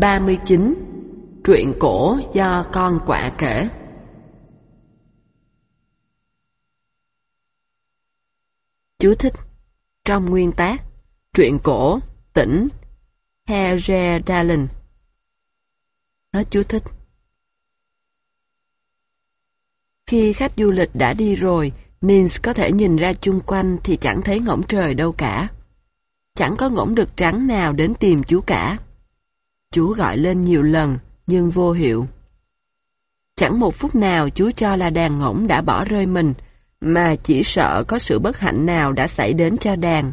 39. Truyện cổ do con quạ kể Chú thích Trong nguyên tác Truyện cổ Tỉnh Herredalen Hết chú thích Khi khách du lịch đã đi rồi, Nins có thể nhìn ra chung quanh thì chẳng thấy ngỗng trời đâu cả. Chẳng có ngỗng đực trắng nào đến tìm chú cả. Chú gọi lên nhiều lần, nhưng vô hiệu. Chẳng một phút nào chú cho là đàn ngỗng đã bỏ rơi mình, mà chỉ sợ có sự bất hạnh nào đã xảy đến cho đàn.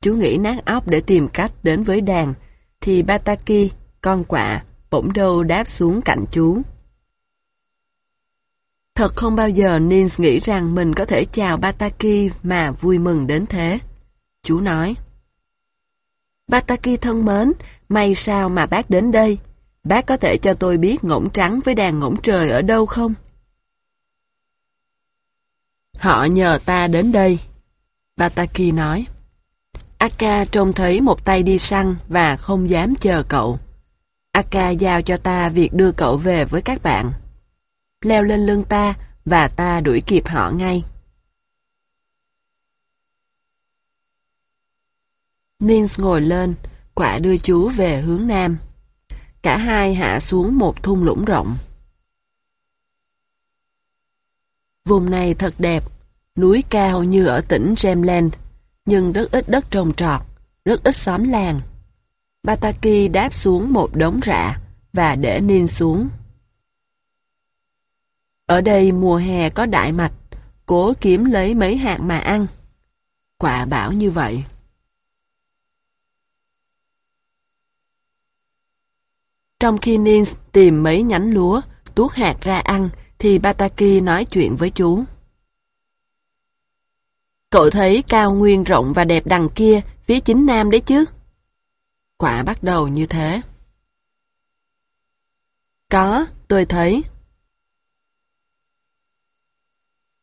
Chú nghĩ nát óc để tìm cách đến với đàn, thì Bataki, con quạ, bỗng đâu đáp xuống cạnh chú. Thật không bao giờ Nins nghĩ rằng mình có thể chào Bataki mà vui mừng đến thế. Chú nói. Bataki thân mến, may sao mà bác đến đây. Bác có thể cho tôi biết ngỗng trắng với đàn ngỗng trời ở đâu không? Họ nhờ ta đến đây. Bataki nói. Aka trông thấy một tay đi săn và không dám chờ cậu. Aka giao cho ta việc đưa cậu về với các bạn. Leo lên lưng ta và ta đuổi kịp họ ngay. Nins ngồi lên, quả đưa chú về hướng nam. Cả hai hạ xuống một thung lũng rộng. Vùng này thật đẹp, núi cao như ở tỉnh Jemland, nhưng rất ít đất trồng trọt, rất ít xóm làng. Bataki đáp xuống một đống rạ và để Nin xuống. Ở đây mùa hè có đại mạch, cố kiếm lấy mấy hạt mà ăn. Quả bảo như vậy. Trong khi Nins tìm mấy nhánh lúa, tuốt hạt ra ăn, thì Bataki nói chuyện với chú. Cậu thấy cao nguyên rộng và đẹp đằng kia, phía chính nam đấy chứ? Quả bắt đầu như thế. Có, tôi thấy.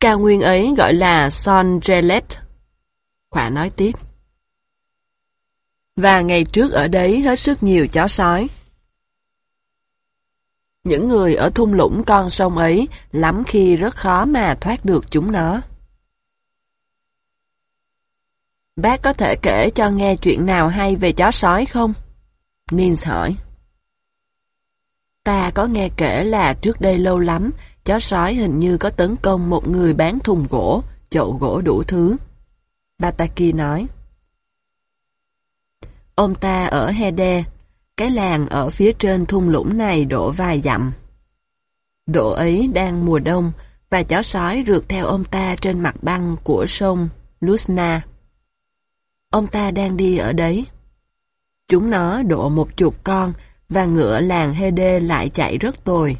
Cao nguyên ấy gọi là Son Jelet Quả nói tiếp. Và ngày trước ở đấy hết sức nhiều chó sói. Những người ở thung lũng con sông ấy lắm khi rất khó mà thoát được chúng nó. Bác có thể kể cho nghe chuyện nào hay về chó sói không? Nins hỏi. Ta có nghe kể là trước đây lâu lắm, chó sói hình như có tấn công một người bán thùng gỗ, chậu gỗ đủ thứ. Bataki nói. Ông ta ở Hede, cái làng ở phía trên thung lũng này độ vài dặm. Độ ấy đang mùa đông, và chó sói rượt theo ông ta trên mặt băng của sông Lusna. Ông ta đang đi ở đấy. Chúng nó độ một chục con, và ngựa làng Hede lại chạy rất tồi.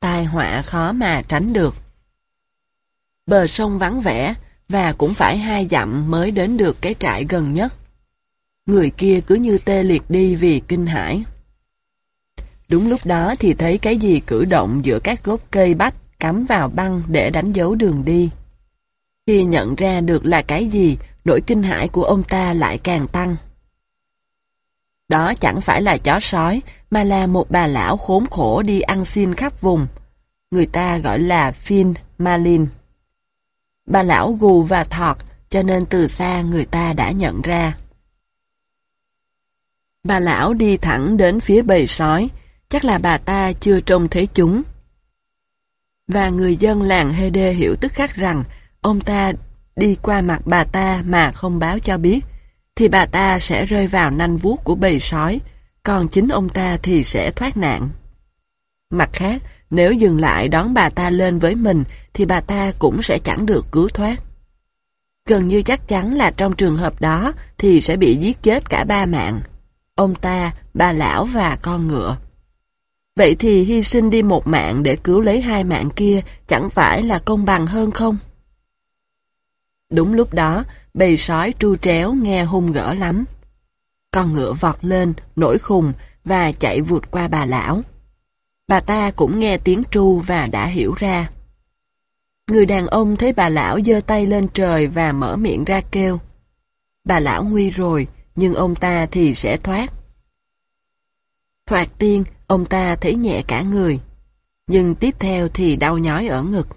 Tai họa khó mà tránh được. Bờ sông vắng vẻ, và cũng phải hai dặm mới đến được cái trại gần nhất. Người kia cứ như tê liệt đi vì kinh hãi. Đúng lúc đó thì thấy cái gì cử động giữa các gốc cây bách cắm vào băng để đánh dấu đường đi. Khi nhận ra được là cái gì, nỗi kinh hãi của ông ta lại càng tăng. Đó chẳng phải là chó sói, mà là một bà lão khốn khổ đi ăn xin khắp vùng. Người ta gọi là Finn Malin. Bà lão gù và thọt, cho nên từ xa người ta đã nhận ra. Bà lão đi thẳng đến phía bầy sói, chắc là bà ta chưa trông thấy chúng. Và người dân làng Hê Đê hiểu tức khắc rằng ông ta đi qua mặt bà ta mà không báo cho biết, thì bà ta sẽ rơi vào nanh vuốt của bầy sói, còn chính ông ta thì sẽ thoát nạn. Mặt khác, nếu dừng lại đón bà ta lên với mình, thì bà ta cũng sẽ chẳng được cứu thoát. Gần như chắc chắn là trong trường hợp đó thì sẽ bị giết chết cả ba mạng. Ông ta, bà lão và con ngựa. Vậy thì hy sinh đi một mạng để cứu lấy hai mạng kia chẳng phải là công bằng hơn không? Đúng lúc đó, bầy sói tru tréo nghe hung gỡ lắm. Con ngựa vọt lên, nổi khùng và chạy vụt qua bà lão. Bà ta cũng nghe tiếng tru và đã hiểu ra. Người đàn ông thấy bà lão giơ tay lên trời và mở miệng ra kêu. Bà lão nguy rồi, nhưng ông ta thì sẽ thoát. Thoạt tiên, ông ta thấy nhẹ cả người, nhưng tiếp theo thì đau nhói ở ngực.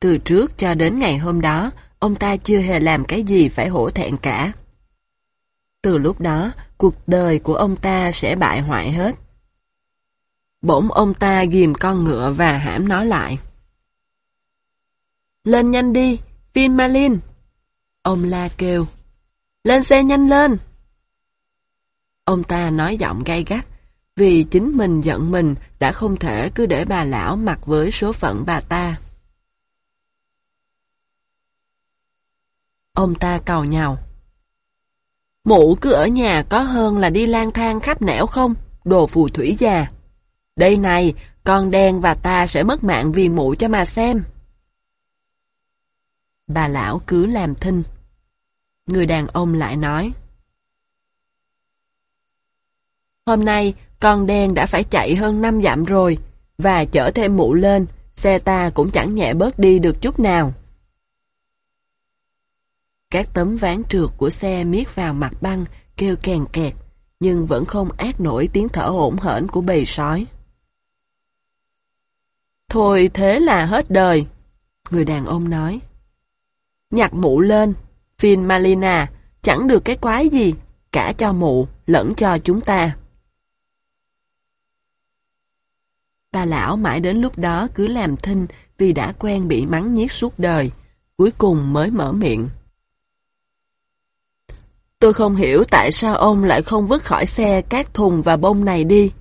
Từ trước cho đến ngày hôm đó, ông ta chưa hề làm cái gì phải hổ thẹn cả. Từ lúc đó, cuộc đời của ông ta sẽ bại hoại hết. Bỗng ông ta ghim con ngựa và hãm nó lại. Lên nhanh đi, Vin Malin! Ông la kêu. Lên xe nhanh lên! Ông ta nói giọng gay gắt, vì chính mình giận mình đã không thể cứ để bà lão mặc với số phận bà ta. Ông ta cầu nhau. Mụ cứ ở nhà có hơn là đi lang thang khắp nẻo không, đồ phù thủy già. Đây này, con đen và ta sẽ mất mạng vì mụ cho mà xem. Bà lão cứ làm thinh. Người đàn ông lại nói. Hôm nay, con đen đã phải chạy hơn 5 dặm rồi, và chở thêm mụ lên, xe ta cũng chẳng nhẹ bớt đi được chút nào. Các tấm ván trượt của xe miết vào mặt băng, kêu kèn kẹt, nhưng vẫn không át nổi tiếng thở hỗn hển của bầy sói. Thôi thế là hết đời, người đàn ông nói. Nhặt mụ lên, Phin Malina, chẳng được cái quái gì, cả cho mụ, lẫn cho chúng ta. Bà lão mãi đến lúc đó cứ làm thinh vì đã quen bị mắng nhiếc suốt đời, cuối cùng mới mở miệng. Tôi không hiểu tại sao ông lại không vứt khỏi xe các thùng và bông này đi.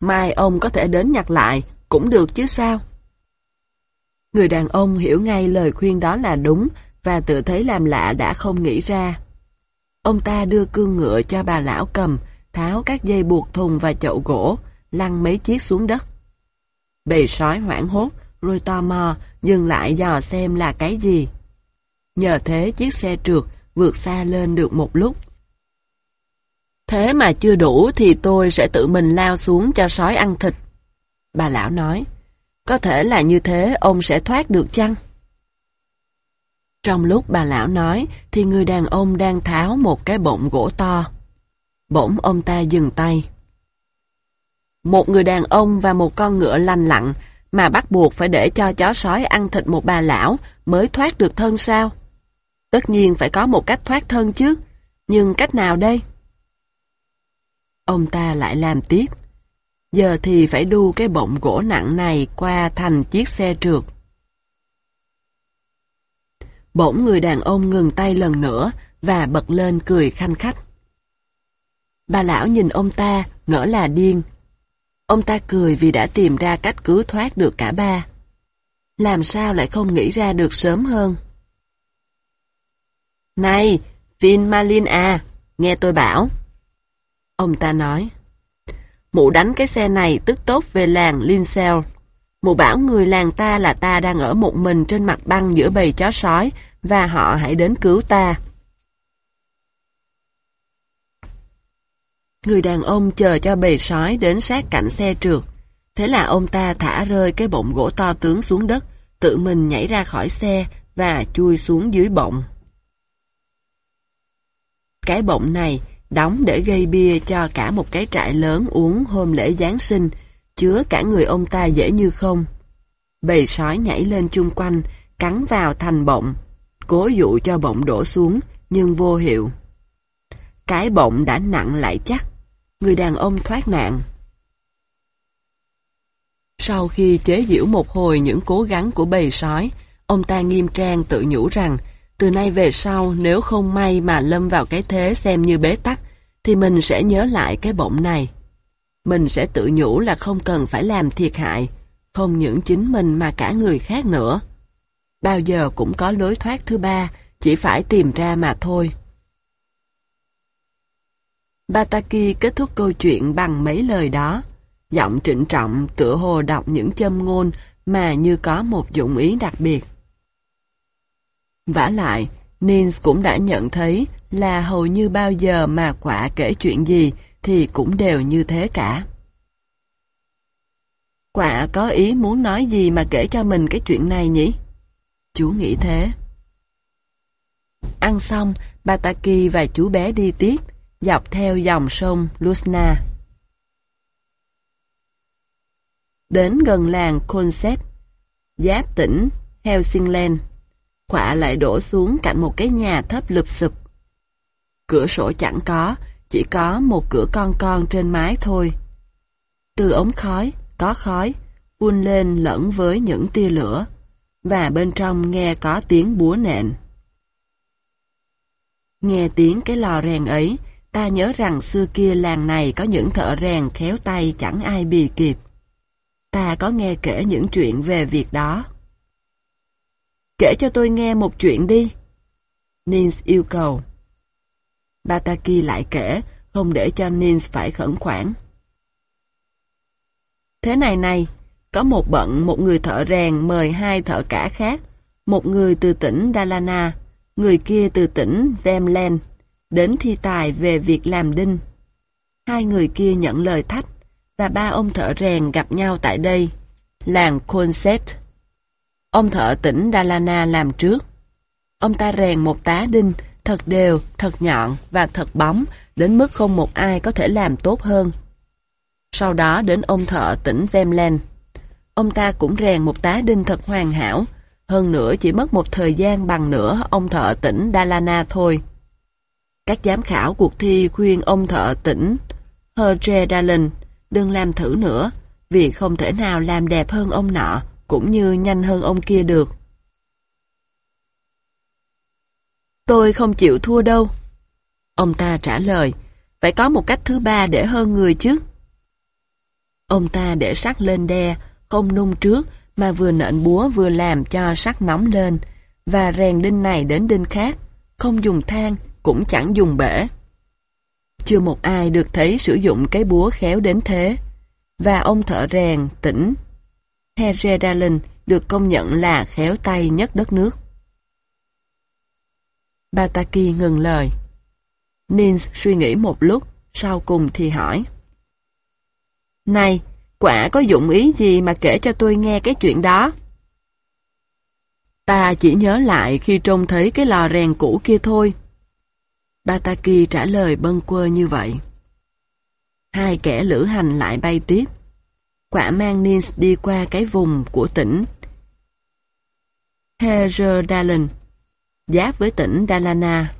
Mai ông có thể đến nhặt lại, cũng được chứ sao? Người đàn ông hiểu ngay lời khuyên đó là đúng và tự thấy làm lạ đã không nghĩ ra. Ông ta đưa cương ngựa cho bà lão cầm, tháo các dây buộc thùng và chậu gỗ, lăn mấy chiếc xuống đất. Bầy sói hoảng hốt, rồi tò mò, dừng lại dò xem là cái gì. Nhờ thế chiếc xe trượt vượt xa lên được một lúc. Thế mà chưa đủ thì tôi sẽ tự mình lao xuống cho sói ăn thịt. Bà lão nói, có thể là như thế ông sẽ thoát được chăng? Trong lúc bà lão nói thì người đàn ông đang tháo một cái bụng gỗ to. Bỗng ông ta dừng tay. Một người đàn ông và một con ngựa lành lặn mà bắt buộc phải để cho chó sói ăn thịt một bà lão mới thoát được thân sao? Tất nhiên phải có một cách thoát thân chứ, nhưng cách nào đây? Ông ta lại làm tiếp. Giờ thì phải đu cái bụng gỗ nặng này qua thành chiếc xe trượt. Bỗng người đàn ông ngừng tay lần nữa và bật lên cười khanh khách. Bà lão nhìn ông ta, ngỡ là điên. Ông ta cười vì đã tìm ra cách cứu thoát được cả ba. Làm sao lại không nghĩ ra được sớm hơn? Này, Vin Malin à, nghe tôi bảo. Ông ta nói. Mụ đánh cái xe này tức tốt về làng Linsell. Mụ bảo người làng ta là ta đang ở một mình trên mặt băng giữa bầy chó sói và họ hãy đến cứu ta. Người đàn ông chờ cho bầy sói đến sát cạnh xe trượt. Thế là ông ta thả rơi cái bụng gỗ to tướng xuống đất, tự mình nhảy ra khỏi xe và chui xuống dưới bụng. Cái bụng này đóng để gây bia cho cả một cái trại lớn uống hôm lễ Giáng sinh, chứa cả người ông ta dễ như không. Bầy sói nhảy lên chung quanh, cắn vào thành bụng, cố dụ cho bụng đổ xuống, nhưng vô hiệu. Cái bụng đã nặng lại chắc, người đàn ông thoát nạn. Sau khi chế giễu một hồi những cố gắng của bầy sói, ông ta nghiêm trang tự nhủ rằng từ nay về sau nếu không may mà lâm vào cái thế xem như bế tắc, thì mình sẽ nhớ lại cái bụng này. Mình sẽ tự nhủ là không cần phải làm thiệt hại, không những chính mình mà cả người khác nữa. Bao giờ cũng có lối thoát thứ ba, chỉ phải tìm ra mà thôi. Bataki kết thúc câu chuyện bằng mấy lời đó. Giọng trịnh trọng tựa hồ đọc những châm ngôn mà như có một dụng ý đặc biệt. vả lại, Nins cũng đã nhận thấy là hầu như bao giờ mà quả kể chuyện gì thì cũng đều như thế cả. Quả có ý muốn nói gì mà kể cho mình cái chuyện này nhỉ? Chú nghĩ thế. Ăn xong, Bataki và chú bé đi tiếp, dọc theo dòng sông Lusna. Đến gần làng Konset, giáp tỉnh Helsingland, quả lại đổ xuống cạnh một cái nhà thấp lụp sụp. Cửa sổ chẳng có, chỉ có một cửa con con trên mái thôi. Từ ống khói, có khói, vun lên lẫn với những tia lửa, và bên trong nghe có tiếng búa nện. Nghe tiếng cái lò rèn ấy, ta nhớ rằng xưa kia làng này có những thợ rèn khéo tay chẳng ai bì kịp. Ta có nghe kể những chuyện về việc đó. Kể cho tôi nghe một chuyện đi. Nins yêu cầu. Bataki lại kể, không để cho Nins phải khẩn khoản. Thế này này, có một bận một người thợ rèn mời hai thợ cả khác, một người từ tỉnh Dalana, người kia từ tỉnh Vemland, đến thi tài về việc làm đinh. Hai người kia nhận lời thách, và ba ông thợ rèn gặp nhau tại đây, làng Konset. Ông thợ tỉnh Dalana làm trước. Ông ta rèn một tá đinh thật đều, thật nhọn và thật bóng, đến mức không một ai có thể làm tốt hơn. Sau đó đến ông thợ tỉnh Vemland. Ông ta cũng rèn một tá đinh thật hoàn hảo, hơn nữa chỉ mất một thời gian bằng nửa ông thợ tỉnh Dalana thôi. Các giám khảo cuộc thi khuyên ông thợ tỉnh Herge Dallin đừng làm thử nữa, vì không thể nào làm đẹp hơn ông nọ, cũng như nhanh hơn ông kia được. Tôi không chịu thua đâu. Ông ta trả lời, phải có một cách thứ ba để hơn người chứ. Ông ta để sắt lên đe, không nung trước, mà vừa nện búa vừa làm cho sắt nóng lên, và rèn đinh này đến đinh khác, không dùng than, cũng chẳng dùng bể. Chưa một ai được thấy sử dụng cái búa khéo đến thế, và ông thợ rèn tỉnh Herre Dallin được công nhận là khéo tay nhất đất nước. Bataki ngừng lời. Nins suy nghĩ một lúc, sau cùng thì hỏi. Này, quả có dụng ý gì mà kể cho tôi nghe cái chuyện đó? Ta chỉ nhớ lại khi trông thấy cái lò rèn cũ kia thôi. Bataki trả lời bâng quơ như vậy. Hai kẻ lữ hành lại bay tiếp. Quả mang Nins đi qua cái vùng của tỉnh Herdalen, giáp với tỉnh Dalana.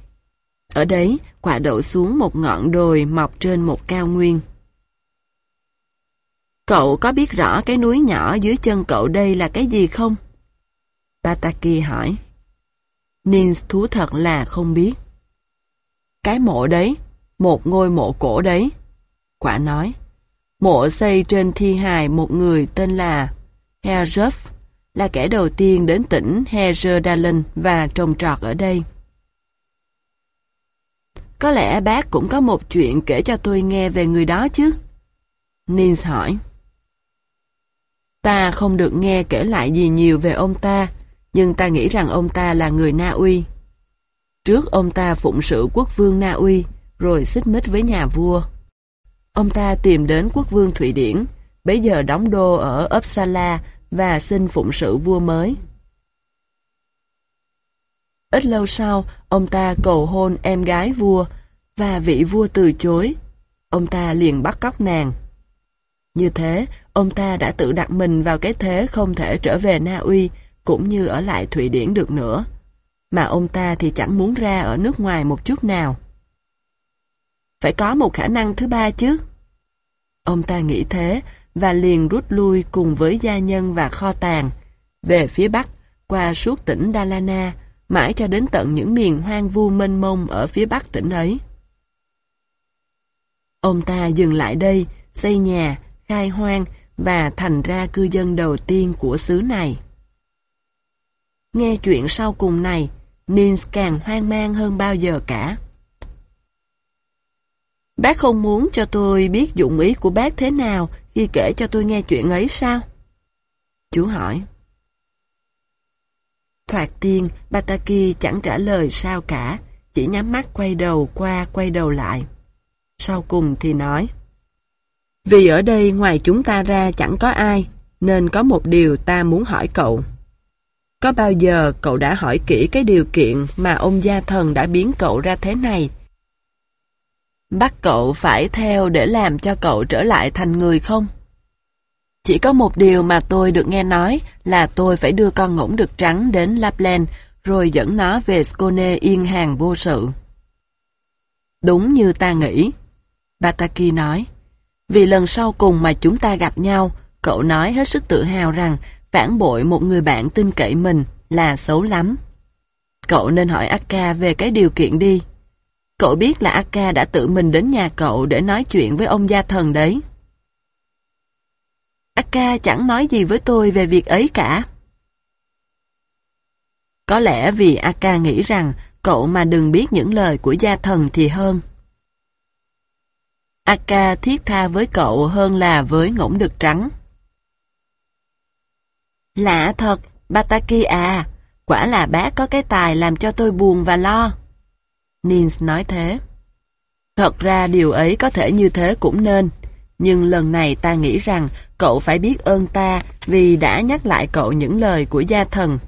Ở đấy, quả đậu xuống một ngọn đồi mọc trên một cao nguyên. Cậu có biết rõ cái núi nhỏ dưới chân cậu đây là cái gì không? Bataki hỏi. Nins thú thật là không biết. Cái mộ đấy, một ngôi mộ cổ đấy. Quả nói. Mộ xây trên thi hài một người tên là Herjuf, là kẻ đầu tiên đến tỉnh Herdalen và trồng trọt ở đây. Có lẽ bác cũng có một chuyện kể cho tôi nghe về người đó chứ? Nils hỏi. Ta không được nghe kể lại gì nhiều về ông ta, nhưng ta nghĩ rằng ông ta là người Na Uy. Trước ông ta phụng sự quốc vương Na Uy, rồi xích mích với nhà vua. Ông ta tìm đến quốc vương Thụy Điển, bấy giờ đóng đô ở Uppsala và xin phụng sự vua mới. Ít lâu sau, ông ta cầu hôn em gái vua, và vị vua từ chối. Ông ta liền bắt cóc nàng. Như thế, ông ta đã tự đặt mình vào cái thế không thể trở về Na Uy, cũng như ở lại Thụy Điển được nữa. Mà ông ta thì chẳng muốn ra ở nước ngoài một chút nào. Phải có một khả năng thứ ba chứ. Ông ta nghĩ thế, và liền rút lui cùng với gia nhân và kho tàng, về phía bắc, qua suốt tỉnh Dalana, mãi cho đến tận những miền hoang vu mênh mông ở phía bắc tỉnh ấy. Ông ta dừng lại đây, xây nhà, khai hoang và thành ra cư dân đầu tiên của xứ này. Nghe chuyện sau cùng này, Nins càng hoang mang hơn bao giờ cả. Bác không muốn cho tôi biết dụng ý của bác thế nào khi kể cho tôi nghe chuyện ấy sao? Chú hỏi. Thoạt tiên, Bataki chẳng trả lời sao cả, chỉ nhắm mắt quay đầu qua quay đầu lại. Sau cùng thì nói. Vì ở đây ngoài chúng ta ra chẳng có ai, nên có một điều ta muốn hỏi cậu. Có bao giờ cậu đã hỏi kỹ cái điều kiện mà ông gia thần đã biến cậu ra thế này? Bắt cậu phải theo để làm cho cậu trở lại thành người không? Chỉ có một điều mà tôi được nghe nói là tôi phải đưa con ngỗng đực trắng đến Lapland rồi dẫn nó về Skone yên hàng vô sự. Đúng như ta nghĩ. Bataki nói. Vì lần sau cùng mà chúng ta gặp nhau, cậu nói hết sức tự hào rằng phản bội một người bạn tin cậy mình là xấu lắm. Cậu nên hỏi Akka về cái điều kiện đi. Cậu biết là Akka đã tự mình đến nhà cậu để nói chuyện với ông gia thần đấy. Akka chẳng nói gì với tôi về việc ấy cả. Có lẽ vì Akka nghĩ rằng cậu mà đừng biết những lời của gia thần thì hơn. Akka thiết tha với cậu hơn là với ngỗng đực trắng. Lạ thật, Bataki à, quả là bác có cái tài làm cho tôi buồn và lo. Nins nói thế. Thật ra điều ấy có thể như thế cũng nên, nhưng lần này ta nghĩ rằng cậu phải biết ơn ta vì đã nhắc lại cậu những lời của gia thần.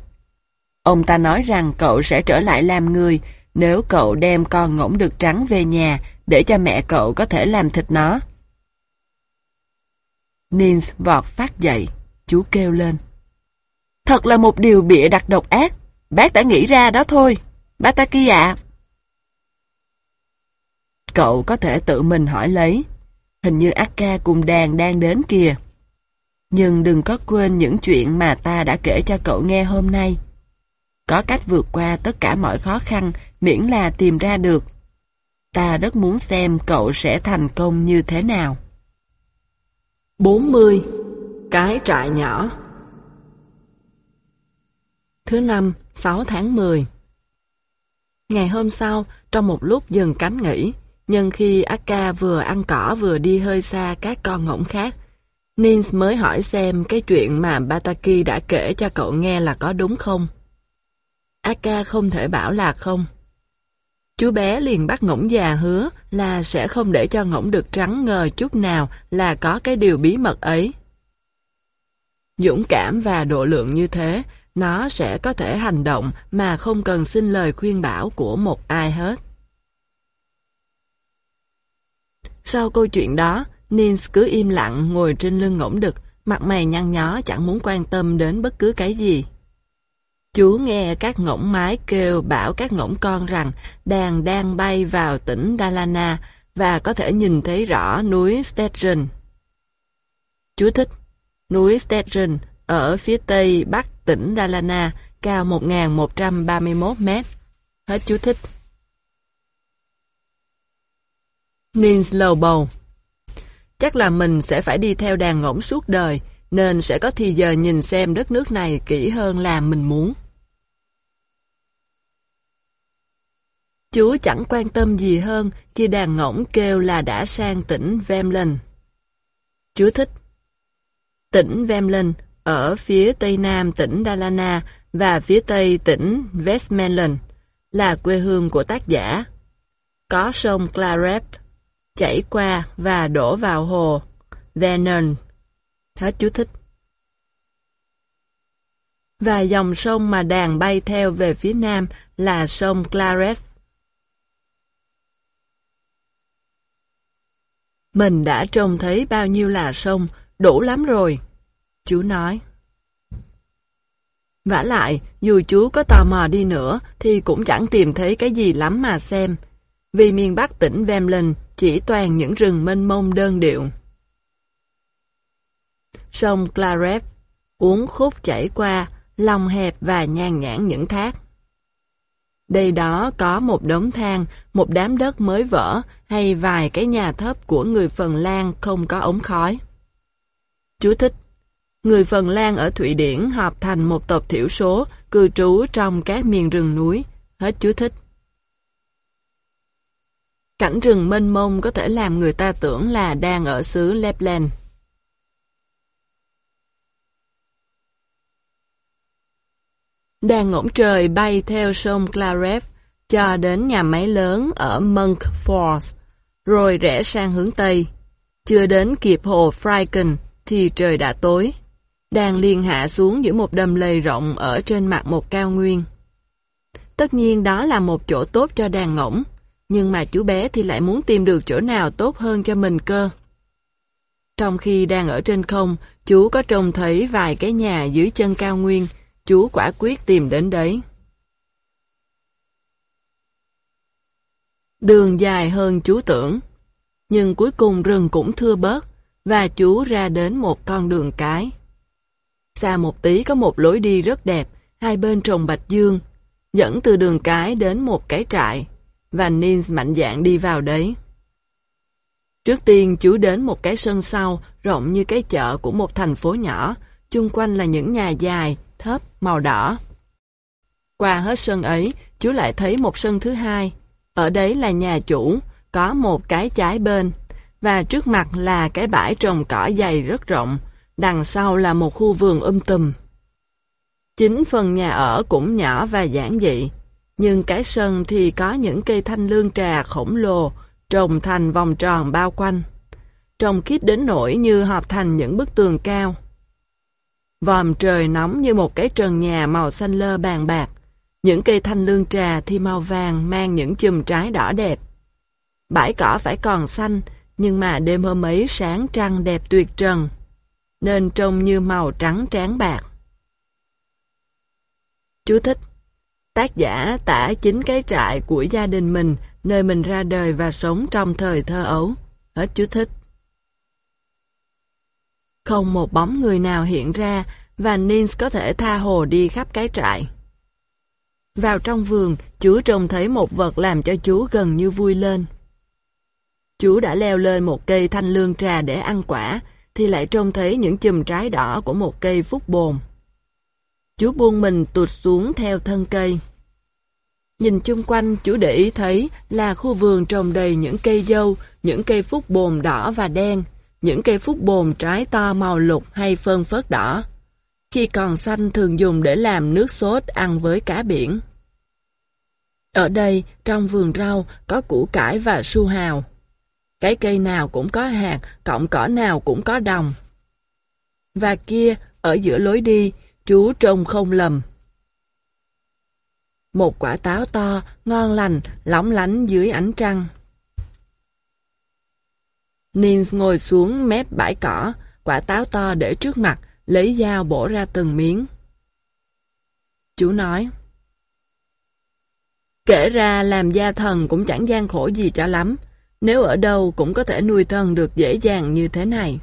Ông ta nói rằng cậu sẽ trở lại làm người nếu cậu đem con ngỗng đực trắng về nhà để cho mẹ cậu có thể làm thịt nó. Nins vọt phát dậy, chú kêu lên. Thật là một điều bịa đặt độc ác, bác đã nghĩ ra đó thôi, Bataki ạ. Cậu có thể tự mình hỏi lấy, hình như Akka cùng đàn đang đến kìa. Nhưng đừng có quên những chuyện mà ta đã kể cho cậu nghe hôm nay. Có cách vượt qua tất cả mọi khó khăn miễn là tìm ra được. Ta rất muốn xem cậu sẽ thành công như thế nào. 40. Cái trại nhỏ Thứ năm, 6 tháng 10 Ngày hôm sau, trong một lúc dừng cánh nghỉ, nhưng khi Akka vừa ăn cỏ vừa đi hơi xa các con ngỗng khác, Nins mới hỏi xem cái chuyện mà Bataki đã kể cho cậu nghe là có đúng không. Akka không thể bảo là không. Chú bé liền bắt ngỗng già hứa là sẽ không để cho ngỗng được trắng ngờ chút nào là có cái điều bí mật ấy. Dũng cảm và độ lượng như thế, nó sẽ có thể hành động mà không cần xin lời khuyên bảo của một ai hết. Sau câu chuyện đó, Nins cứ im lặng ngồi trên lưng ngỗng đực, mặt mày nhăn nhó chẳng muốn quan tâm đến bất cứ cái gì. Chú nghe các ngỗng mái kêu bảo các ngỗng con rằng đàn đang bay vào tỉnh Dalana và có thể nhìn thấy rõ núi Stetron. Chú thích Núi Stetron ở phía tây bắc tỉnh Dalana cao 1.131 mét. Hết chú thích. Nins lầu bầu Chắc là mình sẽ phải đi theo đàn ngỗng suốt đời, nên sẽ có thì giờ nhìn xem đất nước này kỹ hơn là mình muốn. Chú chẳng quan tâm gì hơn khi đàn ngỗng kêu là đã sang tỉnh Vemlen. Chú thích Tỉnh Vemlen ở phía tây nam tỉnh Dalarna và phía tây tỉnh Westmoreland là quê hương của tác giả. Có sông Claret chảy qua và đổ vào hồ Vernon. Hết chú thích. Và dòng sông mà đàn bay theo về phía nam là sông Claret. Mình đã trông thấy bao nhiêu là sông, đủ lắm rồi. Chú nói. vả lại, dù chú có tò mò đi nữa, thì cũng chẳng tìm thấy cái gì lắm mà xem. Vì miền Bắc tỉnh Vemlen chỉ toàn những rừng mênh mông đơn điệu. Sông Claret, uống khúc chảy qua, lòng hẹp và nhàn nhãn những thác. Đây đó có một đống than, một đám đất mới vỡ hay vài cái nhà thấp của người Phần Lan không có ống khói. Chú thích Người Phần Lan ở Thụy Điển họp thành một tộc thiểu số cư trú trong các miền rừng núi. Hết chú thích. Cảnh rừng mênh mông có thể làm người ta tưởng là đang ở xứ Lapland. Đàn ngỗng trời bay theo sông Claret cho đến nhà máy lớn ở Monk Falls, rồi rẽ sang hướng Tây. Chưa đến kịp hồ Fryken thì trời đã tối. Đàn liền hạ xuống giữa một đầm lầy rộng ở trên mặt một cao nguyên. Tất nhiên đó là một chỗ tốt cho đàn ngỗng, nhưng mà chú bé thì lại muốn tìm được chỗ nào tốt hơn cho mình cơ. Trong khi đang ở trên không, chú có trông thấy vài cái nhà dưới chân cao nguyên, chú quả quyết tìm đến đấy. Đường dài hơn chú tưởng, nhưng cuối cùng rừng cũng thưa bớt, và chú ra đến một con đường cái. Xa một tí có một lối đi rất đẹp, hai bên trồng bạch dương, dẫn từ đường cái đến một cái trại, và Nins mạnh dạn đi vào đấy. Trước tiên chú đến một cái sân sau, rộng như cái chợ của một thành phố nhỏ, chung quanh là những nhà dài, thấp, màu đỏ. Qua hết sân ấy, chú lại thấy một sân thứ hai. Ở đấy là nhà chủ, có một cái trái bên, và trước mặt là cái bãi trồng cỏ dày rất rộng, đằng sau là một khu vườn um tùm. Chính phần nhà ở cũng nhỏ và giản dị, nhưng cái sân thì có những cây thanh lương trà khổng lồ, trồng thành vòng tròn bao quanh. Trông khít đến nỗi như hợp thành những bức tường cao. Vòm trời nóng như một cái trần nhà màu xanh lơ bàn bạc. Những cây thanh lương trà thì màu vàng mang những chùm trái đỏ đẹp. Bãi cỏ phải còn xanh, nhưng mà đêm hôm ấy sáng trăng đẹp tuyệt trần, nên trông như màu trắng tráng bạc. Chú thích Tác giả tả chính cái trại của gia đình mình, nơi mình ra đời và sống trong thời thơ ấu. Hết chú thích. Không một bóng người nào hiện ra, và Nins có thể tha hồ đi khắp cái trại. Vào trong vườn, chú trông thấy một vật làm cho chú gần như vui lên. Chú đã leo lên một cây thanh lương trà để ăn quả, thì lại trông thấy những chùm trái đỏ của một cây phúc bồn. Chú buông mình tụt xuống theo thân cây. Nhìn chung quanh, chú để ý thấy là khu vườn trồng đầy những cây dâu, những cây phúc bồn đỏ và đen, những cây phúc bồn trái to màu lục hay phân phớt đỏ. Khi còn xanh thường dùng để làm nước sốt ăn với cá biển. Ở đây, trong vườn rau, có củ cải và su hào. Cái cây nào cũng có hạt, cọng cỏ nào cũng có đồng. Và kia, ở giữa lối đi, chú trông không lầm. Một quả táo to, ngon lành, lóng lánh dưới ánh trăng. Nins ngồi xuống mép bãi cỏ, quả táo to để trước mặt, lấy dao bổ ra từng miếng. Chú nói, Kể ra làm gia thần cũng chẳng gian khổ gì cho lắm, nếu ở đâu cũng có thể nuôi thân được dễ dàng như thế này.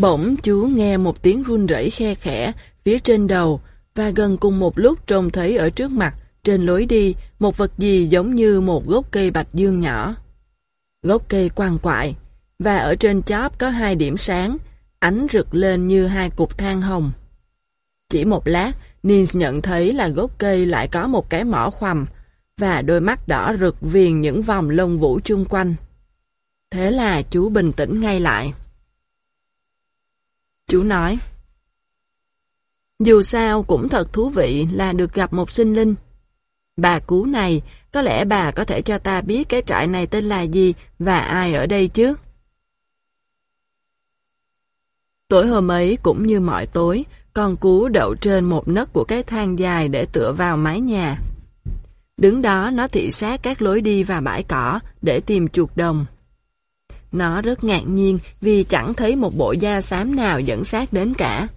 Bỗng chú nghe một tiếng run rẩy khe khẽ phía trên đầu và gần cùng một lúc trông thấy ở trước mặt, trên lối đi, một vật gì giống như một gốc cây bạch dương nhỏ. Gốc cây quằn quại, và ở trên chóp có hai điểm sáng, ánh rực lên như hai cục than hồng. Chỉ một lát, Nils nhận thấy là gốc cây lại có một cái mỏ khoằm, và đôi mắt đỏ rực viền những vòng lông vũ chung quanh. Thế là chú bình tĩnh ngay lại. Chú nói, Dù sao cũng thật thú vị là được gặp một sinh linh. Bà cú này, có lẽ bà có thể cho ta biết cái trại này tên là gì và ai ở đây chứ? Tối hôm ấy cũng như mọi tối, con cú đậu trên một nấc của cái thang dài để tựa vào mái nhà. Đứng đó nó thị sát các lối đi và bãi cỏ để tìm chuột đồng. Nó rất ngạc nhiên vì chẳng thấy một bộ da xám nào dẫn sát đến cả.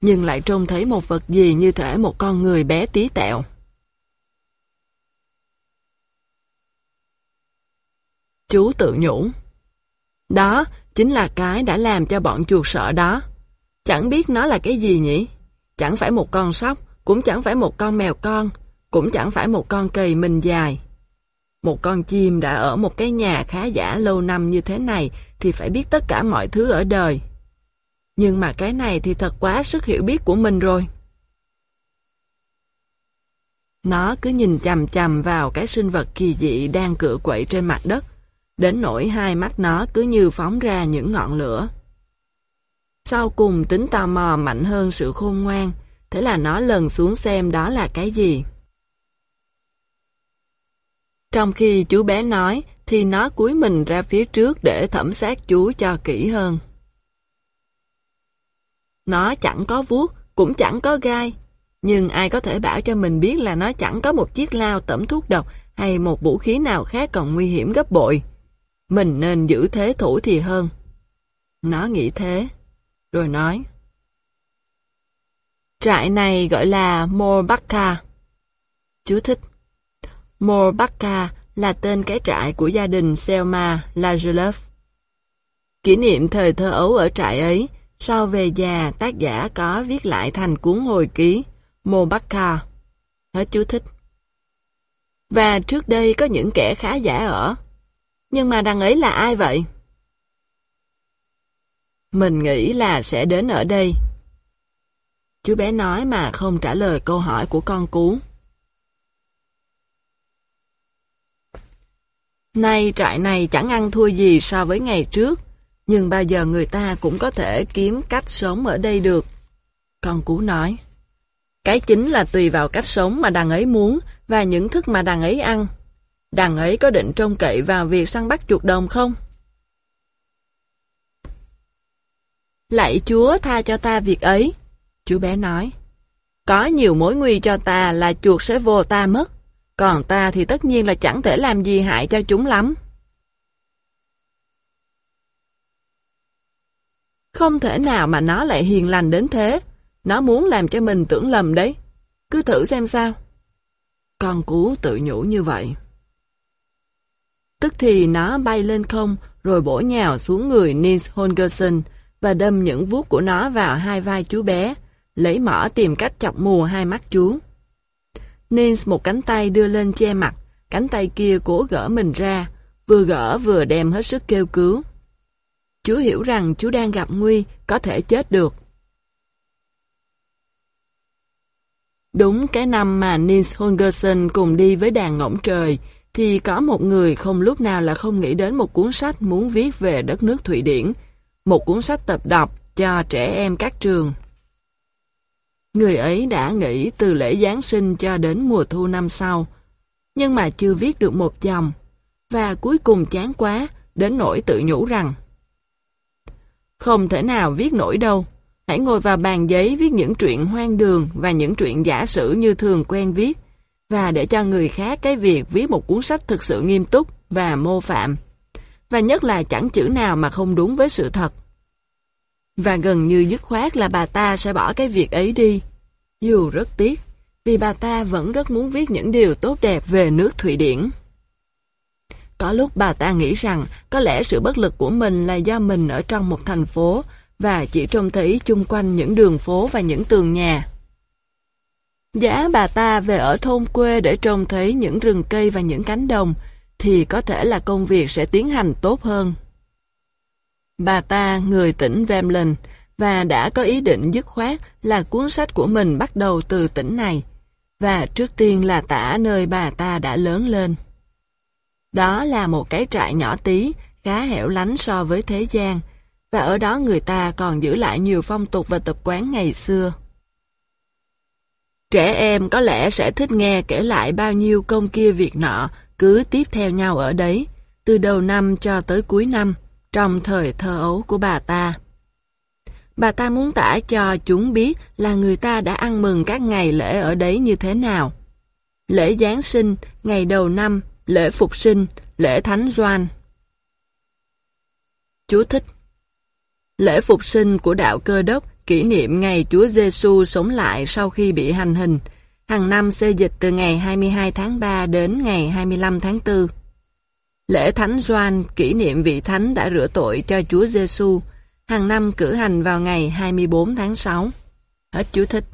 Nhưng lại trông thấy một vật gì như thể một con người bé tí tẹo. Chú tự nhủ. Đó chính là cái đã làm cho bọn chuột sợ đó. Chẳng biết nó là cái gì nhỉ? Chẳng phải một con sóc, cũng chẳng phải một con mèo con, cũng chẳng phải một con cầy mình dài. Một con chim đã ở một cái nhà khá giả lâu năm như thế này thì phải biết tất cả mọi thứ ở đời. Nhưng mà cái này thì thật quá sức hiểu biết của mình rồi. Nó cứ nhìn chằm chằm vào cái sinh vật kỳ dị đang cựa quậy trên mặt đất, đến nỗi hai mắt nó cứ như phóng ra những ngọn lửa. Sau cùng tính tò mò mạnh hơn sự khôn ngoan, thế là nó lần xuống xem đó là cái gì. Trong khi chú bé nói, thì nó cúi mình ra phía trước để thẩm sát chú cho kỹ hơn. Nó chẳng có vuốt, cũng chẳng có gai. Nhưng ai có thể bảo cho mình biết là nó chẳng có một chiếc lao tẩm thuốc độc hay một vũ khí nào khác còn nguy hiểm gấp bội. Mình nên giữ thế thủ thì hơn. Nó nghĩ thế, rồi nói. Trại này gọi là Morbaka. Chú thích. Morbacca là tên cái trại của gia đình Selma Lagerlöf. Kỷ niệm thời thơ ấu ở trại ấy, sau về già tác giả có viết lại thành cuốn hồi ký Morbacca. Hết chú thích. Và trước đây có những kẻ khá giả ở. Nhưng mà đằng ấy là ai vậy? Mình nghĩ là sẽ đến ở đây. Chú bé nói mà không trả lời câu hỏi của con cú. Nay trại này chẳng ăn thua gì so với ngày trước, nhưng bao giờ người ta cũng có thể kiếm cách sống ở đây được. Con cú nói, cái chính là tùy vào cách sống mà đàn ấy muốn và những thức mà đàn ấy ăn. Đàn ấy có định trông cậy vào việc săn bắt chuột đồng không? Lạy Chúa tha cho ta việc ấy. Chú bé nói. Có nhiều mối nguy cho ta là chuột sẽ vô ta mất. Còn ta thì tất nhiên là chẳng thể làm gì hại cho chúng lắm. Không thể nào mà nó lại hiền lành đến thế. Nó muốn làm cho mình tưởng lầm đấy. Cứ thử xem sao. Con cú tự nhủ như vậy. Tức thì nó bay lên không, rồi bổ nhào xuống người Nils Holgersen và đâm những vuốt của nó vào hai vai chú bé, lấy mỏ tìm cách chọc mù hai mắt chú. Nils một cánh tay đưa lên che mặt, cánh tay kia cố gỡ mình ra, vừa gỡ vừa đem hết sức kêu cứu. Chú hiểu rằng chú đang gặp nguy, có thể chết được. Đúng cái năm mà Nils Holgersen cùng đi với đàn ngỗng trời, thì có một người không lúc nào là không nghĩ đến một cuốn sách muốn viết về đất nước Thụy Điển, một cuốn sách tập đọc cho trẻ em các trường. Người ấy đã nghĩ từ lễ Giáng sinh cho đến mùa thu năm sau, nhưng mà chưa viết được một dòng, và cuối cùng chán quá, đến nỗi tự nhủ rằng Không thể nào viết nổi đâu, hãy ngồi vào bàn giấy viết những chuyện hoang đường và những chuyện giả sử như thường quen viết, và để cho người khác cái việc viết một cuốn sách thực sự nghiêm túc và mô phạm. Và nhất là chẳng chữ nào mà không đúng với sự thật. Và gần như dứt khoát là bà ta sẽ bỏ cái việc ấy đi. Dù rất tiếc, vì bà ta vẫn rất muốn viết những điều tốt đẹp về nước Thụy Điển. Có lúc bà ta nghĩ rằng có lẽ sự bất lực của mình là do mình ở trong một thành phố và chỉ trông thấy chung quanh những đường phố và những tường nhà. Giá bà ta về ở thôn quê để trông thấy những rừng cây và những cánh đồng, thì có thể là công việc sẽ tiến hành tốt hơn. Bà ta, người tỉnh vemlin và đã có ý định dứt khoát là cuốn sách của mình bắt đầu từ tỉnh này, và trước tiên là tả nơi bà ta đã lớn lên. Đó là một cái trại nhỏ tí, khá hẻo lánh so với thế gian, và ở đó người ta còn giữ lại nhiều phong tục và tập quán ngày xưa. Trẻ em có lẽ sẽ thích nghe kể lại bao nhiêu công kia việc nọ cứ tiếp theo nhau ở đấy, từ đầu năm cho tới cuối năm, trong thời thơ ấu của bà ta. Bà ta muốn tả cho chúng biết là người ta đã ăn mừng các ngày lễ ở đấy như thế nào. Lễ Giáng sinh, ngày đầu năm, lễ Phục sinh, lễ Thánh Doan. Chú thích Lễ Phục sinh của đạo cơ đốc kỷ niệm ngày Chúa Giêsu sống lại sau khi bị hành hình, hàng năm xê dịch từ ngày 22 tháng 3 đến ngày 25 tháng 4. Lễ Thánh Doan kỷ niệm vị thánh đã rửa tội cho Chúa Giêsu, hàng năm cử hành vào ngày 24 tháng 6. Hết chú thích.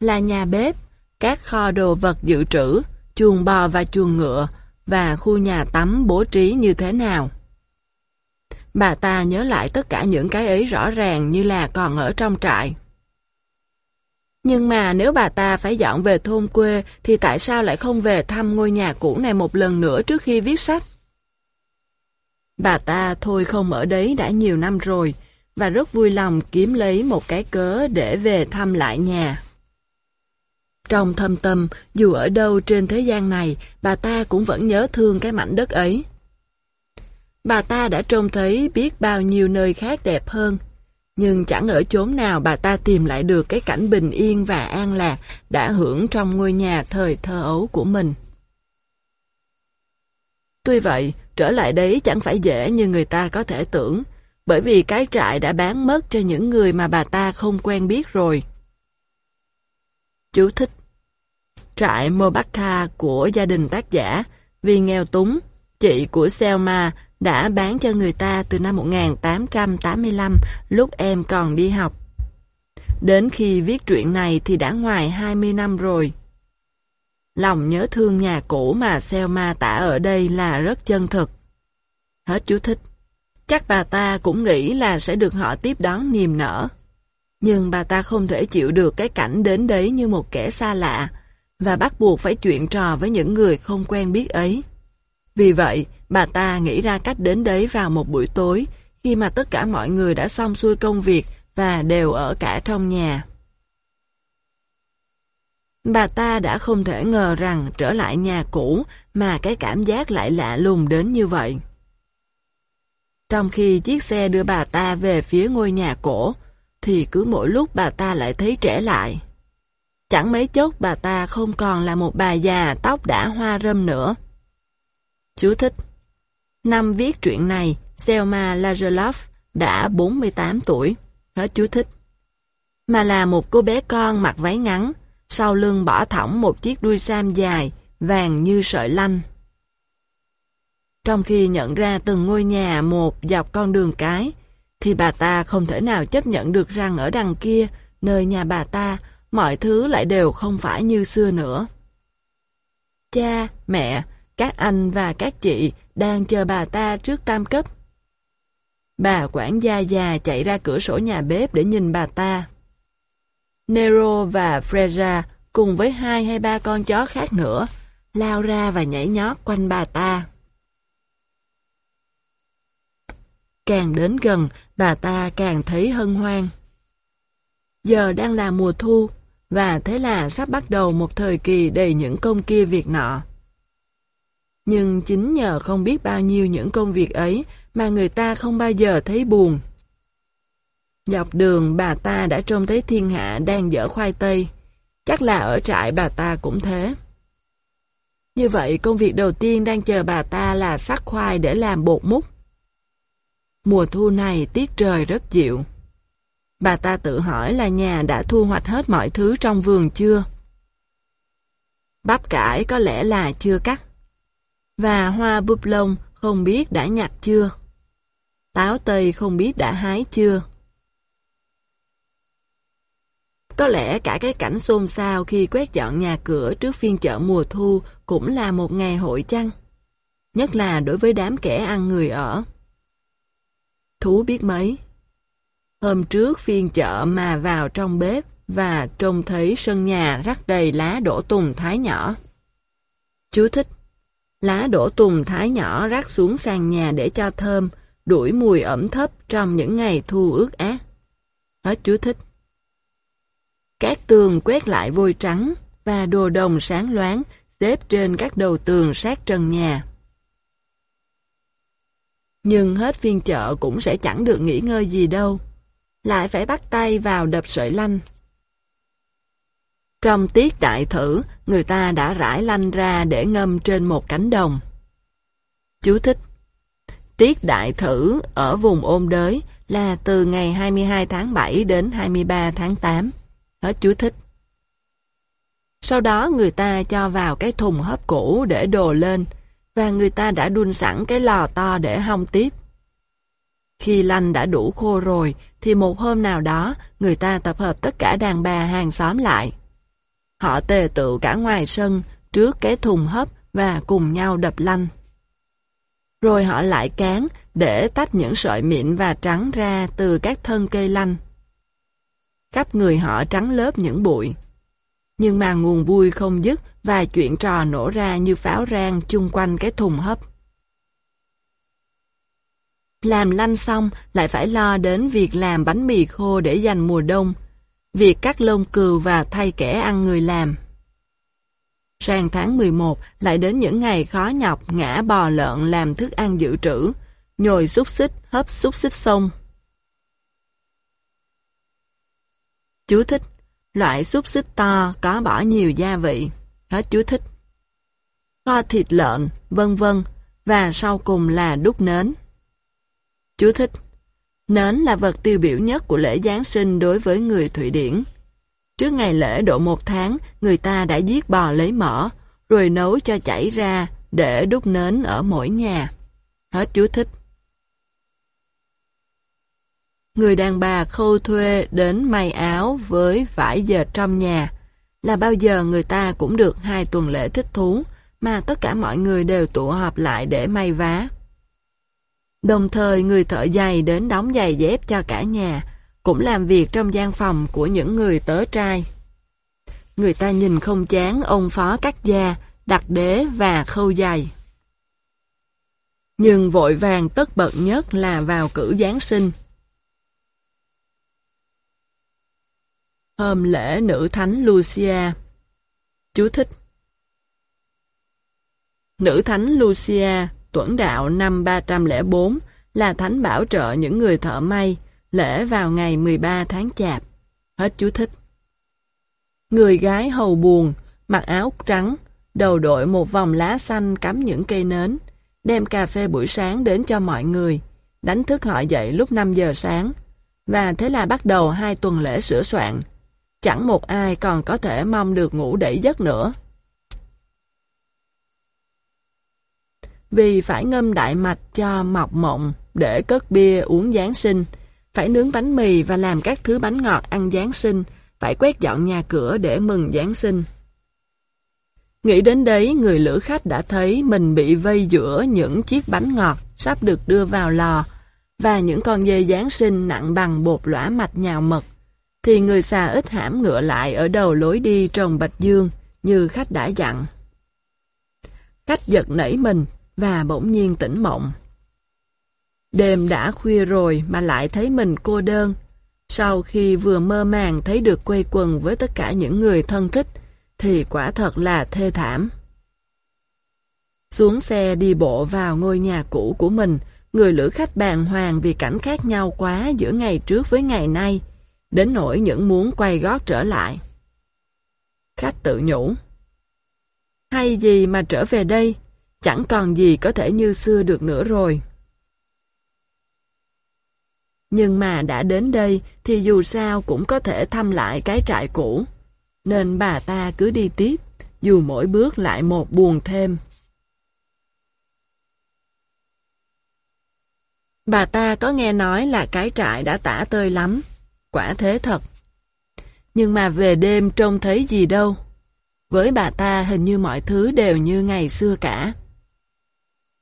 Là nhà bếp, các kho đồ vật dự trữ, chuồng bò và chuồng ngựa và khu nhà tắm bố trí như thế nào. Bà ta nhớ lại tất cả những cái ấy rõ ràng như là còn ở trong trại. Nhưng mà nếu bà ta phải dọn về thôn quê thì tại sao lại không về thăm ngôi nhà cũ này một lần nữa trước khi viết sách? Bà ta thôi không ở đấy đã nhiều năm rồi và rất vui lòng kiếm lấy một cái cớ để về thăm lại nhà. Trong thâm tâm, dù ở đâu trên thế gian này, bà ta cũng vẫn nhớ thương cái mảnh đất ấy. Bà ta đã trông thấy biết bao nhiêu nơi khác đẹp hơn. Nhưng chẳng ở chốn nào bà ta tìm lại được cái cảnh bình yên và an lạc đã hưởng trong ngôi nhà thời thơ ấu của mình. Tuy vậy, trở lại đấy chẳng phải dễ như người ta có thể tưởng, bởi vì cái trại đã bán mất cho những người mà bà ta không quen biết rồi. Chú thích Trại Mobaka của gia đình tác giả, vì nghèo túng, chị của Selma đã bán cho người ta từ năm 1885 lúc em còn đi học. Đến khi viết truyện này thì đã ngoài 20 năm rồi. Lòng nhớ thương nhà cũ mà Selma tả ở đây là rất chân thực. Hết chú thích. Chắc bà ta cũng nghĩ là sẽ được họ tiếp đón niềm nở. Nhưng bà ta không thể chịu được cái cảnh đến đấy như một kẻ xa lạ và bắt buộc phải chuyện trò với những người không quen biết ấy. Vì vậy, bà ta nghĩ ra cách đến đấy vào một buổi tối khi mà tất cả mọi người đã xong xuôi công việc và đều ở cả trong nhà. Bà ta đã không thể ngờ rằng trở lại nhà cũ mà cái cảm giác lại lạ lùng đến như vậy. Trong khi chiếc xe đưa bà ta về phía ngôi nhà cổ, thì cứ mỗi lúc bà ta lại thấy trẻ lại. Chẳng mấy chốc bà ta không còn là một bà già tóc đã hoa râm nữa. Chú thích Năm viết truyện này, Selma Lagerlof đã 48 tuổi. Hết chú thích. Mà là một cô bé con mặc váy ngắn, sau lưng bỏ thõng một chiếc đuôi sam dài, vàng như sợi lanh. Trong khi nhận ra từng ngôi nhà một dọc con đường cái, thì bà ta không thể nào chấp nhận được rằng ở đằng kia, nơi nhà bà ta, mọi thứ lại đều không phải như xưa nữa. Cha, mẹ, các anh và các chị đang chờ bà ta trước tam cấp. Bà quản gia già chạy ra cửa sổ nhà bếp để nhìn bà ta. Nero và Freja cùng với hai hay ba con chó khác nữa lao ra và nhảy nhót quanh bà ta. Càng đến gần, bà ta càng thấy hân hoan. Giờ đang là mùa thu, và thế là sắp bắt đầu một thời kỳ đầy những công kia việc nọ. Nhưng chính nhờ không biết bao nhiêu những công việc ấy mà người ta không bao giờ thấy buồn. Dọc đường, bà ta đã trông thấy thiên hạ đang dở khoai tây. Chắc là ở trại bà ta cũng thế. Như vậy, công việc đầu tiên đang chờ bà ta là sắc khoai để làm bột múc. Mùa thu này tiết trời rất dịu. Bà ta tự hỏi là nhà đã thu hoạch hết mọi thứ trong vườn chưa? Bắp cải có lẽ là chưa cắt. Và hoa búp lông không biết đã nhặt chưa? Táo tây không biết đã hái chưa? Có lẽ cả cái cảnh xôn xao khi quét dọn nhà cửa trước phiên chợ mùa thu cũng là một ngày hội chăng? Nhất là đối với đám kẻ ăn người ở. Thú biết mấy. Hôm trước phiên chợ mà vào trong bếp và trông thấy sân nhà rắc đầy lá đổ tùng thái nhỏ. Chú thích. Lá đổ tùng thái nhỏ rác xuống sàn nhà để cho thơm, đuổi mùi ẩm thấp trong những ngày thu ướt ác. Hết chú thích. Các tường quét lại vôi trắng và đồ đồng sáng loáng xếp trên các đầu tường sát trần nhà. Nhưng hết phiên chợ cũng sẽ chẳng được nghỉ ngơi gì đâu. Lại phải bắt tay vào đập sợi lanh. Trong tiết đại thử, người ta đã rải lanh ra để ngâm trên một cánh đồng. Chú thích Tiết đại thử ở vùng ôn đới là từ ngày 22 tháng 7 đến 23 tháng 8. Hết chú thích. Sau đó người ta cho vào cái thùng hấp cũ để đồ lên, và người ta đã đun sẵn cái lò to để hong tiếp. Khi lanh đã đủ khô rồi, thì một hôm nào đó, người ta tập hợp tất cả đàn bà hàng xóm lại. Họ tề tự cả ngoài sân, trước cái thùng hấp và cùng nhau đập lanh. Rồi họ lại cán để tách những sợi mịn và trắng ra từ các thân cây lanh. Khắp người họ trắng lớp những bụi. Nhưng mà nguồn vui không dứt và chuyện trò nổ ra như pháo rang chung quanh cái thùng hấp. Làm lanh xong lại phải lo đến việc làm bánh mì khô để dành mùa đông, việc cắt lông cừu và thay kẻ ăn người làm. Sang tháng 11 lại đến những ngày khó nhọc ngã bò lợn làm thức ăn dự trữ, nhồi xúc xích, hấp xúc xích sông. Chú thích. Loại xúc xích to có bỏ nhiều gia vị. Hết chú thích. Kho thịt lợn, vân vân và sau cùng là đúc nến. Chú thích. Nến là vật tiêu biểu nhất của lễ Giáng sinh đối với người Thụy Điển. Trước ngày lễ độ một tháng, người ta đã giết bò lấy mỡ, rồi nấu cho chảy ra để đúc nến ở mỗi nhà. Hết chú thích. Người đàn bà khâu thuê đến may áo với vải dệt trong nhà. Là bao giờ người ta cũng được hai tuần lễ thích thú, mà tất cả mọi người đều tụ họp lại để may vá. Đồng thời người thợ giày đến đóng giày dép cho cả nhà, cũng làm việc trong gian phòng của những người tớ trai. Người ta nhìn không chán ông phó cắt da, đặt đế và khâu giày. Nhưng vội vàng tất bật nhất là vào cử Giáng sinh. Hôm lễ nữ thánh Lucia Chú thích Nữ thánh Lucia, tuẩn đạo năm 304, là thánh bảo trợ những người thợ may, lễ vào ngày 13 tháng chạp. Hết chú thích. Người gái hầu buồn, mặc áo trắng, đầu đội một vòng lá xanh cắm những cây nến, đem cà phê buổi sáng đến cho mọi người, đánh thức họ dậy lúc 5 giờ sáng. Và thế là bắt đầu hai tuần lễ sửa soạn. Chẳng một ai còn có thể mong được ngủ đẩy giấc nữa. Vì phải ngâm đại mạch cho mọc mộng để cất bia uống Giáng sinh, phải nướng bánh mì và làm các thứ bánh ngọt ăn Giáng sinh, phải quét dọn nhà cửa để mừng Giáng sinh. Nghĩ đến đấy, người lữ khách đã thấy mình bị vây giữa những chiếc bánh ngọt sắp được đưa vào lò và những con dê Giáng sinh nặng bằng bột lõa mạch nhào mật, thì người xà ít hãm ngựa lại ở đầu lối đi trồng bạch dương như khách đã dặn. Khách giật nảy mình và bỗng nhiên tỉnh mộng. Đêm đã khuya rồi mà lại thấy mình cô đơn. Sau khi vừa mơ màng thấy được quây quần với tất cả những người thân thích, thì quả thật là thê thảm. Xuống xe đi bộ vào ngôi nhà cũ của mình, người lữ khách bàng hoàng vì cảnh khác nhau quá giữa ngày trước với ngày nay, đến nỗi những muốn quay gót trở lại. Khách tự nhủ. Hay gì mà trở về đây, chẳng còn gì có thể như xưa được nữa rồi. Nhưng mà đã đến đây thì dù sao cũng có thể thăm lại cái trại cũ. Nên bà ta cứ đi tiếp, dù mỗi bước lại một buồn thêm. Bà ta có nghe nói là cái trại đã tả tơi lắm, quả thế thật. Nhưng mà về đêm trông thấy gì đâu. Với bà ta hình như mọi thứ đều như ngày xưa cả.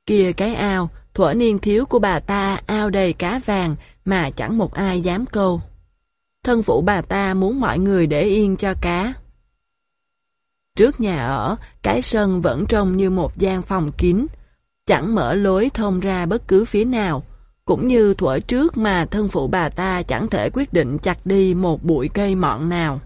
Kia cái ao, thuở niên thiếu của bà ta ao đầy cá vàng mà chẳng một ai dám câu. Thân phụ bà ta muốn mọi người để yên cho cá. Trước nhà ở, cái sân vẫn trông như một gian phòng kín, chẳng mở lối thông ra bất cứ phía nào, cũng như thuở trước mà thân phụ bà ta chẳng thể quyết định chặt đi một bụi cây mọn nào.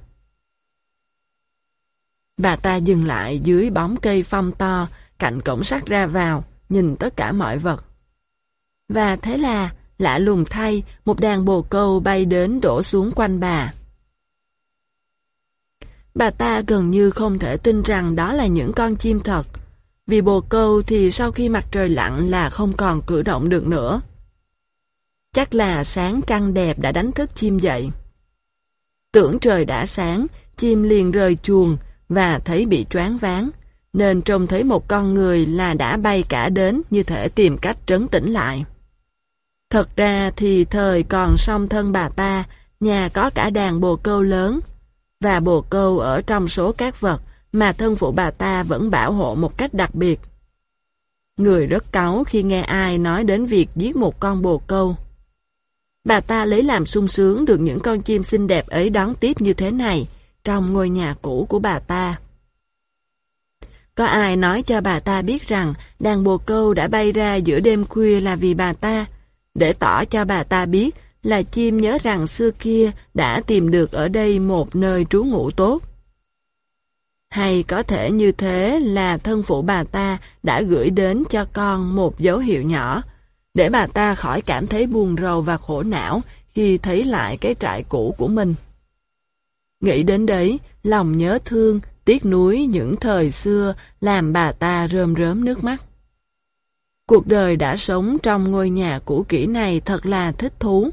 Bà ta dừng lại dưới bóng cây phong to, cạnh cổng sắt ra vào, nhìn tất cả mọi vật. Và thế là, lạ lùng thay, một đàn bồ câu bay đến đổ xuống quanh bà. Bà ta gần như không thể tin rằng đó là những con chim thật, vì bồ câu thì sau khi mặt trời lặn là không còn cử động được nữa. Chắc là sáng trăng đẹp đã đánh thức chim dậy. Tưởng trời đã sáng, chim liền rời chuồng và thấy bị choáng váng, nên trông thấy một con người là đã bay cả đến như thể tìm cách trấn tĩnh lại. Thật ra thì thời còn song thân bà ta, nhà có cả đàn bồ câu lớn, và bồ câu ở trong số các vật mà thân phụ bà ta vẫn bảo hộ một cách đặc biệt. Người rất cáu khi nghe ai nói đến việc giết một con bồ câu. Bà ta lấy làm sung sướng được những con chim xinh đẹp ấy đón tiếp như thế này trong ngôi nhà cũ của bà ta. Có ai nói cho bà ta biết rằng đàn bồ câu đã bay ra giữa đêm khuya là vì bà ta, để tỏ cho bà ta biết là chim nhớ rằng xưa kia đã tìm được ở đây một nơi trú ngụ tốt. Hay có thể như thế là thân phụ bà ta đã gửi đến cho con một dấu hiệu nhỏ, để bà ta khỏi cảm thấy buồn rầu và khổ não khi thấy lại cái trại cũ của mình. Nghĩ đến đấy, lòng nhớ thương, tiếc nuối những thời xưa làm bà ta rơm rớm nước mắt. Cuộc đời đã sống trong ngôi nhà cũ kỹ này thật là thích thú.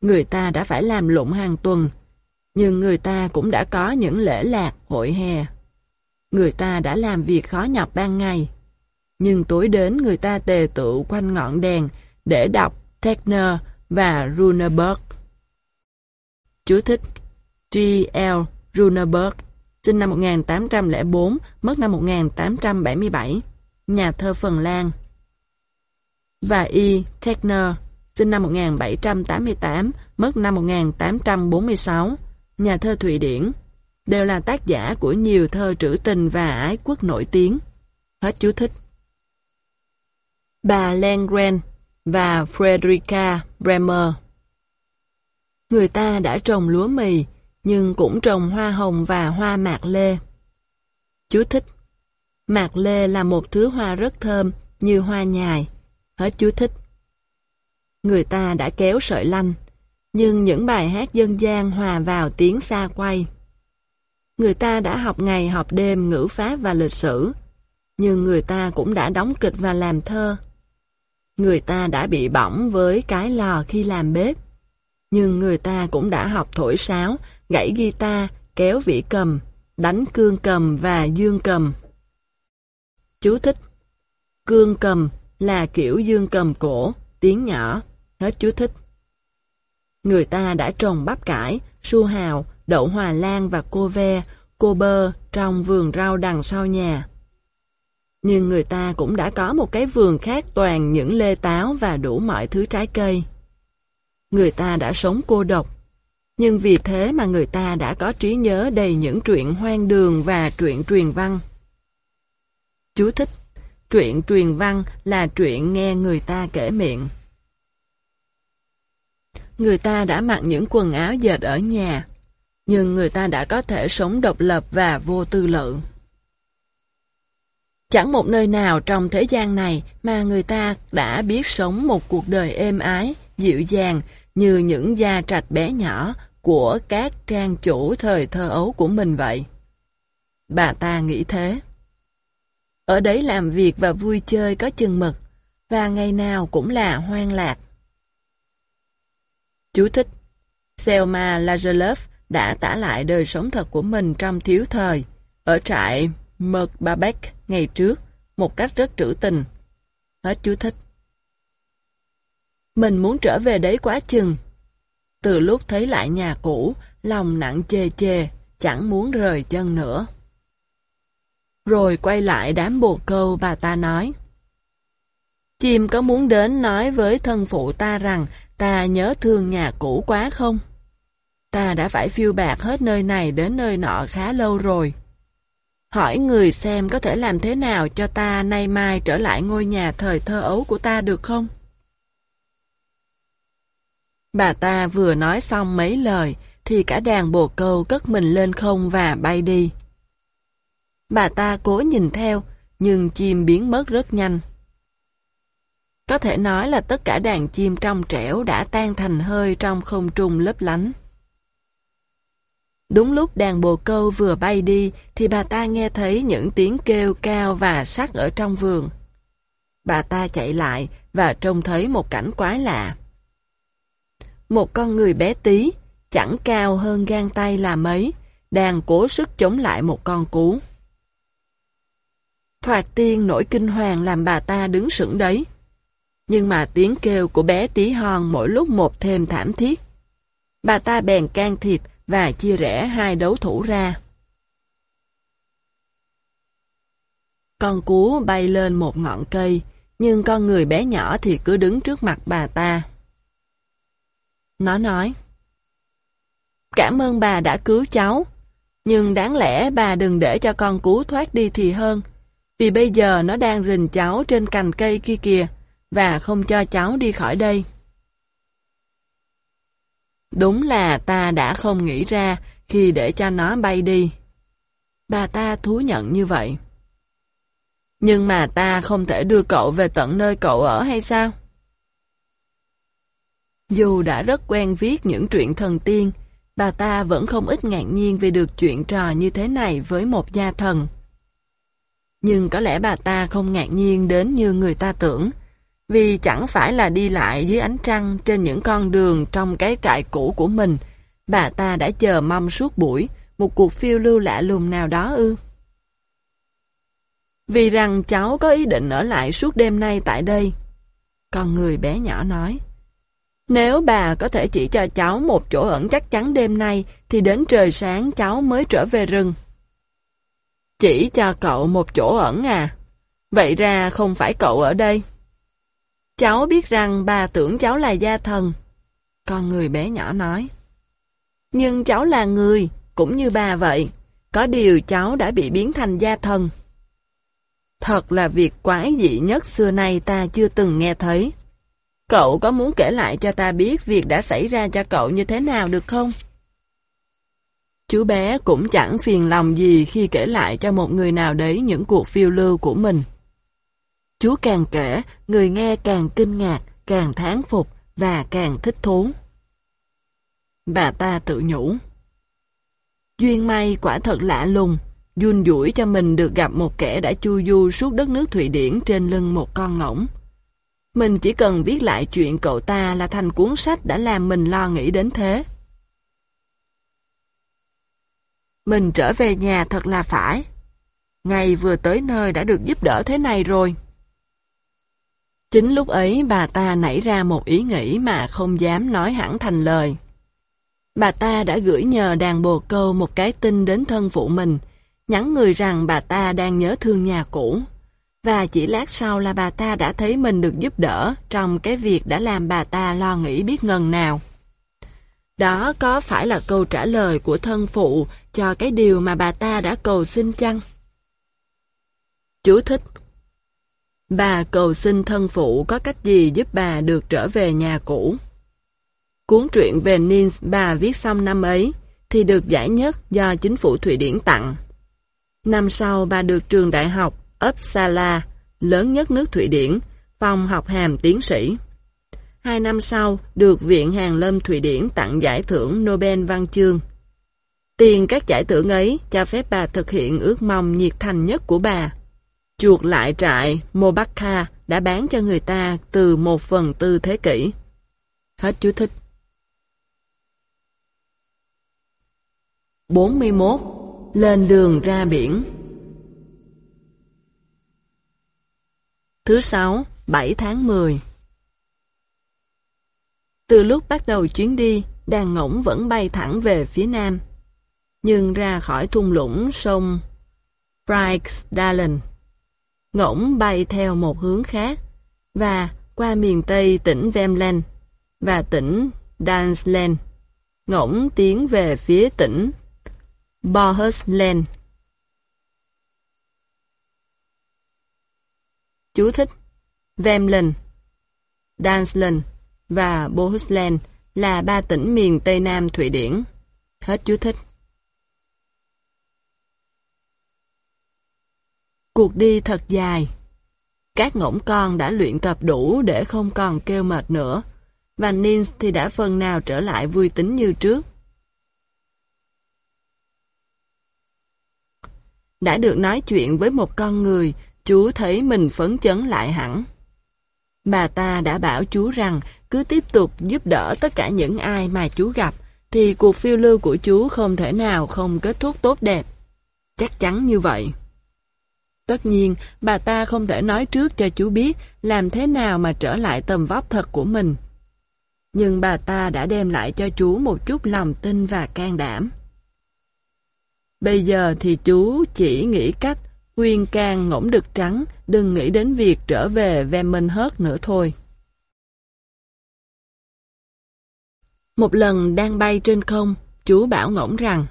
Người ta đã phải làm lụng hàng tuần, nhưng người ta cũng đã có những lễ lạc, hội hè. Người ta đã làm việc khó nhọc ban ngày, nhưng tối đến người ta tề tựu quanh ngọn đèn để đọc Techner và Runeberg. Chú thích G.L. Runeberg, sinh năm 1804, mất năm 1877, nhà thơ Phần Lan. Và Y. Tegner, sinh năm 1788, mất năm 1846, nhà thơ Thụy Điển, đều là tác giả của nhiều thơ trữ tình và ái quốc nổi tiếng. Hết chú thích. Bà Lengren và Frederica Bremer Người ta đã trồng lúa mì, nhưng cũng trồng hoa hồng và hoa mạc lê. Chú thích Mạc lê là một thứ hoa rất thơm, như hoa nhài. Hết chú thích. Người ta đã kéo sợi lanh, nhưng những bài hát dân gian hòa vào tiếng xa quay. Người ta đã học ngày học đêm ngữ pháp và lịch sử, nhưng người ta cũng đã đóng kịch và làm thơ. Người ta đã bị bỏng với cái lò khi làm bếp, nhưng người ta cũng đã học thổi sáo, gãy guitar, kéo vĩ cầm, đánh cương cầm và dương cầm. Chú thích Cương cầm là kiểu dương cầm cổ, tiếng nhỏ. Hết chú thích. Người ta đã trồng bắp cải, su hào, đậu hòa lan và cô ve, cô bơ trong vườn rau đằng sau nhà. Nhưng người ta cũng đã có một cái vườn khác toàn những lê táo và đủ mọi thứ trái cây. Người ta đã sống cô độc, nhưng vì thế mà người ta đã có trí nhớ đầy những truyện hoang đường và truyện truyền văn. Chú thích Truyện truyền văn là truyện nghe người ta kể miệng. Người ta đã mặc những quần áo dệt ở nhà, nhưng người ta đã có thể sống độc lập và vô tư lự. Chẳng một nơi nào trong thế gian này mà người ta đã biết sống một cuộc đời êm ái, dịu dàng như những gia trạch bé nhỏ của các trang chủ thời thơ ấu của mình vậy. Bà ta nghĩ thế. Ở đấy làm việc và vui chơi có chừng mực, và ngày nào cũng là hoang lạc. Chú thích Selma Lagerlöf đã tả lại đời sống thật của mình trong thiếu thời, ở trại Merkbabeck ngày trước, một cách rất trữ tình. Hết chú thích. Mình muốn trở về đấy quá chừng. Từ lúc thấy lại nhà cũ, lòng nặng chê chê, chẳng muốn rời chân nữa. Rồi quay lại đám bồ câu bà ta nói. Chim có muốn đến nói với thân phụ ta rằng ta nhớ thương nhà cũ quá không? Ta đã phải phiêu bạc hết nơi này đến nơi nọ khá lâu rồi. Hỏi người xem có thể làm thế nào cho ta nay mai trở lại ngôi nhà thời thơ ấu của ta được không? Bà ta vừa nói xong mấy lời, thì cả đàn bồ câu cất mình lên không và bay đi. Bà ta cố nhìn theo, nhưng chim biến mất rất nhanh. Có thể nói là tất cả đàn chim trong trẻo đã tan thành hơi trong không trung lấp lánh. Đúng lúc đàn bồ câu vừa bay đi thì bà ta nghe thấy những tiếng kêu cao và sắc ở trong vườn. Bà ta chạy lại và trông thấy một cảnh quái lạ. Một con người bé tí, chẳng cao hơn gan tay là mấy, đang cố sức chống lại một con cú. Thoạt tiên nỗi kinh hoàng làm bà ta đứng sững đấy. Nhưng mà tiếng kêu của bé tí hon mỗi lúc một thêm thảm thiết. Bà ta bèn can thiệp và chia rẽ hai đấu thủ ra. Con cú bay lên một ngọn cây, nhưng con người bé nhỏ thì cứ đứng trước mặt bà ta. Nó nói, Cảm ơn bà đã cứu cháu, nhưng đáng lẽ bà đừng để cho con cú thoát đi thì hơn, vì bây giờ nó đang rình cháu trên cành cây kia kìa, và không cho cháu đi khỏi đây. Đúng là ta đã không nghĩ ra khi để cho nó bay đi. Bà ta thú nhận như vậy. Nhưng mà ta không thể đưa cậu về tận nơi cậu ở hay sao? Dù đã rất quen viết những truyện thần tiên, bà ta vẫn không ít ngạc nhiên về được chuyện trò như thế này với một gia thần. Nhưng có lẽ bà ta không ngạc nhiên đến như người ta tưởng, vì chẳng phải là đi lại dưới ánh trăng trên những con đường trong cái trại cũ của mình, bà ta đã chờ mong suốt buổi, một cuộc phiêu lưu lạ lùng nào đó ư. Vì rằng cháu có ý định ở lại suốt đêm nay tại đây. Con người bé nhỏ nói. Nếu bà có thể chỉ cho cháu một chỗ ẩn chắc chắn đêm nay, thì đến trời sáng cháu mới trở về rừng. Chỉ cho cậu một chỗ ẩn à? Vậy ra không phải cậu ở đây. Cháu biết rằng bà tưởng cháu là gia thần. Con người bé nhỏ nói. Nhưng cháu là người, cũng như bà vậy. Có điều cháu đã bị biến thành gia thần. Thật là việc quái dị nhất xưa nay ta chưa từng nghe thấy. Cậu có muốn kể lại cho ta biết việc đã xảy ra cho cậu như thế nào được không? Chú bé cũng chẳng phiền lòng gì khi kể lại cho một người nào đấy những cuộc phiêu lưu của mình. Chú càng kể, người nghe càng kinh ngạc, càng thán phục và càng thích thú. Bà ta tự nhủ. Duyên may quả thật lạ lùng, Dùn dũi cho mình được gặp một kẻ đã chu du suốt đất nước Thụy Điển trên lưng một con ngỗng. Mình chỉ cần viết lại chuyện cậu ta là thành cuốn sách đã làm mình lo nghĩ đến thế. Mình trở về nhà thật là phải. Ngày vừa tới nơi đã được giúp đỡ thế này rồi. Chính lúc ấy bà ta nảy ra một ý nghĩ mà không dám nói hẳn thành lời. Bà ta đã gửi nhờ đàn bồ câu một cái tin đến thân phụ mình, nhắn người rằng bà ta đang nhớ thương nhà cũ. Và chỉ lát sau là bà ta đã thấy mình được giúp đỡ trong cái việc đã làm bà ta lo nghĩ biết ngần nào. Đó có phải là câu trả lời của thân phụ cho cái điều mà bà ta đã cầu xin chăng? Chú thích Bà cầu xin thân phụ có cách gì giúp bà được trở về nhà cũ. Cuốn truyện về Nins bà viết xong năm ấy thì được giải nhất do chính phủ Thụy Điển tặng. Năm sau bà được trường đại học Uppsala, lớn nhất nước Thụy Điển, phòng học hàm tiến sĩ. Hai năm sau, được Viện Hàn Lâm Thụy Điển tặng giải thưởng Nobel Văn chương. Tiền các giải thưởng ấy cho phép bà thực hiện ước mong nhiệt thành nhất của bà. Chuột lại trại Mobakha đã bán cho người ta từ một phần tư thế kỷ. Hết chú thích. 41. Lên đường ra biển Thứ sáu, 7 tháng 10 Từ lúc bắt đầu chuyến đi, đàn ngỗng vẫn bay thẳng về phía nam. Nhưng ra khỏi thung lũng sông Freiksdalen, ngỗng bay theo một hướng khác và qua miền tây tỉnh Vemland và tỉnh Dansland. Ngỗng tiến về phía tỉnh Bohuslän. Chú thích Vemlen, Dansland và Bohuslän là ba tỉnh miền Tây Nam Thụy Điển. Hết chú thích. Cuộc đi thật dài. Các ngỗng con đã luyện tập đủ để không còn kêu mệt nữa, và Nins thì đã phần nào trở lại vui tính như trước. Đã được nói chuyện với một con người, chú thấy mình phấn chấn lại hẳn. Bà ta đã bảo chú rằng cứ tiếp tục giúp đỡ tất cả những ai mà chú gặp, thì cuộc phiêu lưu của chú không thể nào không kết thúc tốt đẹp. Chắc chắn như vậy. Tất nhiên, bà ta không thể nói trước cho chú biết làm thế nào mà trở lại tầm vóc thật của mình. Nhưng bà ta đã đem lại cho chú một chút lòng tin và can đảm. Bây giờ thì chú chỉ nghĩ cách khuyên càng ngỗng đực trắng đừng nghĩ đến việc trở về ve mình hớt nữa thôi. Một lần đang bay trên không, chú bảo ngỗng rằng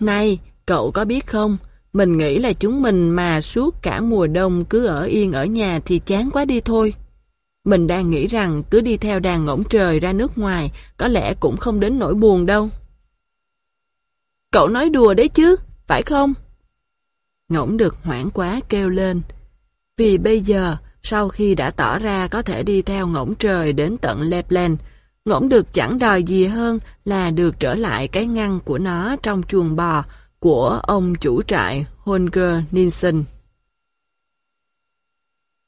Này, cậu có biết không, mình nghĩ là chúng mình mà suốt cả mùa đông cứ ở yên ở nhà thì chán quá đi thôi. Mình đang nghĩ rằng cứ đi theo đàn ngỗng trời ra nước ngoài có lẽ cũng không đến nỗi buồn đâu. Cậu nói đùa đấy chứ, phải không? Ngỗng được hoảng quá kêu lên. Vì bây giờ, sau khi đã tỏ ra có thể đi theo ngỗng trời đến tận Lepland, Ngỗng được chẳng đòi gì hơn là được trở lại cái ngăn của nó trong chuồng bò của ông chủ trại Holger Nielsen.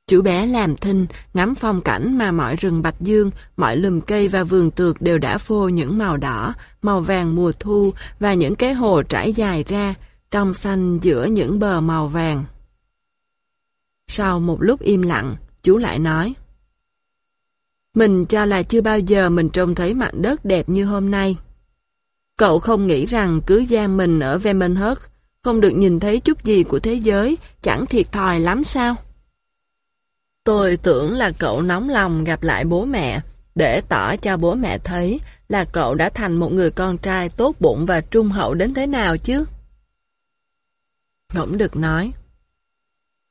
Chú bé làm thinh, ngắm phong cảnh mà mọi rừng bạch dương, mọi lùm cây và vườn tược đều đã phô những màu đỏ, màu vàng mùa thu và những cái hồ trải dài ra, trong xanh giữa những bờ màu vàng. Sau một lúc im lặng, chú lại nói. Mình cho là chưa bao giờ mình trông thấy mặt đất đẹp như hôm nay. Cậu không nghĩ rằng cứ giam mình ở Vemenhurst, không được nhìn thấy chút gì của thế giới, chẳng thiệt thòi lắm sao? Tôi tưởng là cậu nóng lòng gặp lại bố mẹ, để tỏ cho bố mẹ thấy là cậu đã thành một người con trai tốt bụng và trung hậu đến thế nào chứ. Ngỗng được nói.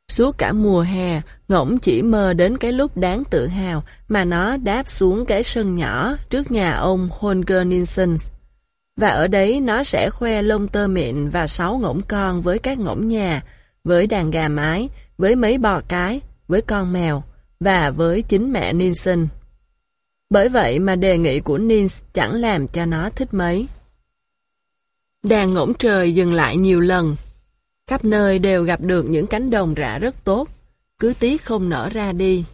Suốt cả mùa hè, Ngỗng chỉ mơ đến cái lúc đáng tự hào mà nó đáp xuống cái sân nhỏ trước nhà ông Holger Nielsen. Và ở đấy nó sẽ khoe lông tơ mịn và sáu ngỗng con với các ngỗng nhà, với đàn gà mái, với mấy bò cái, với con mèo và với chính mẹ Nielsen. Bởi vậy mà đề nghị của Nins chẳng làm cho nó thích mấy. Đàn ngỗng trời dừng lại nhiều lần. Khắp nơi đều gặp được những cánh đồng rạ rất tốt, cứ tiếc không nở ra đi.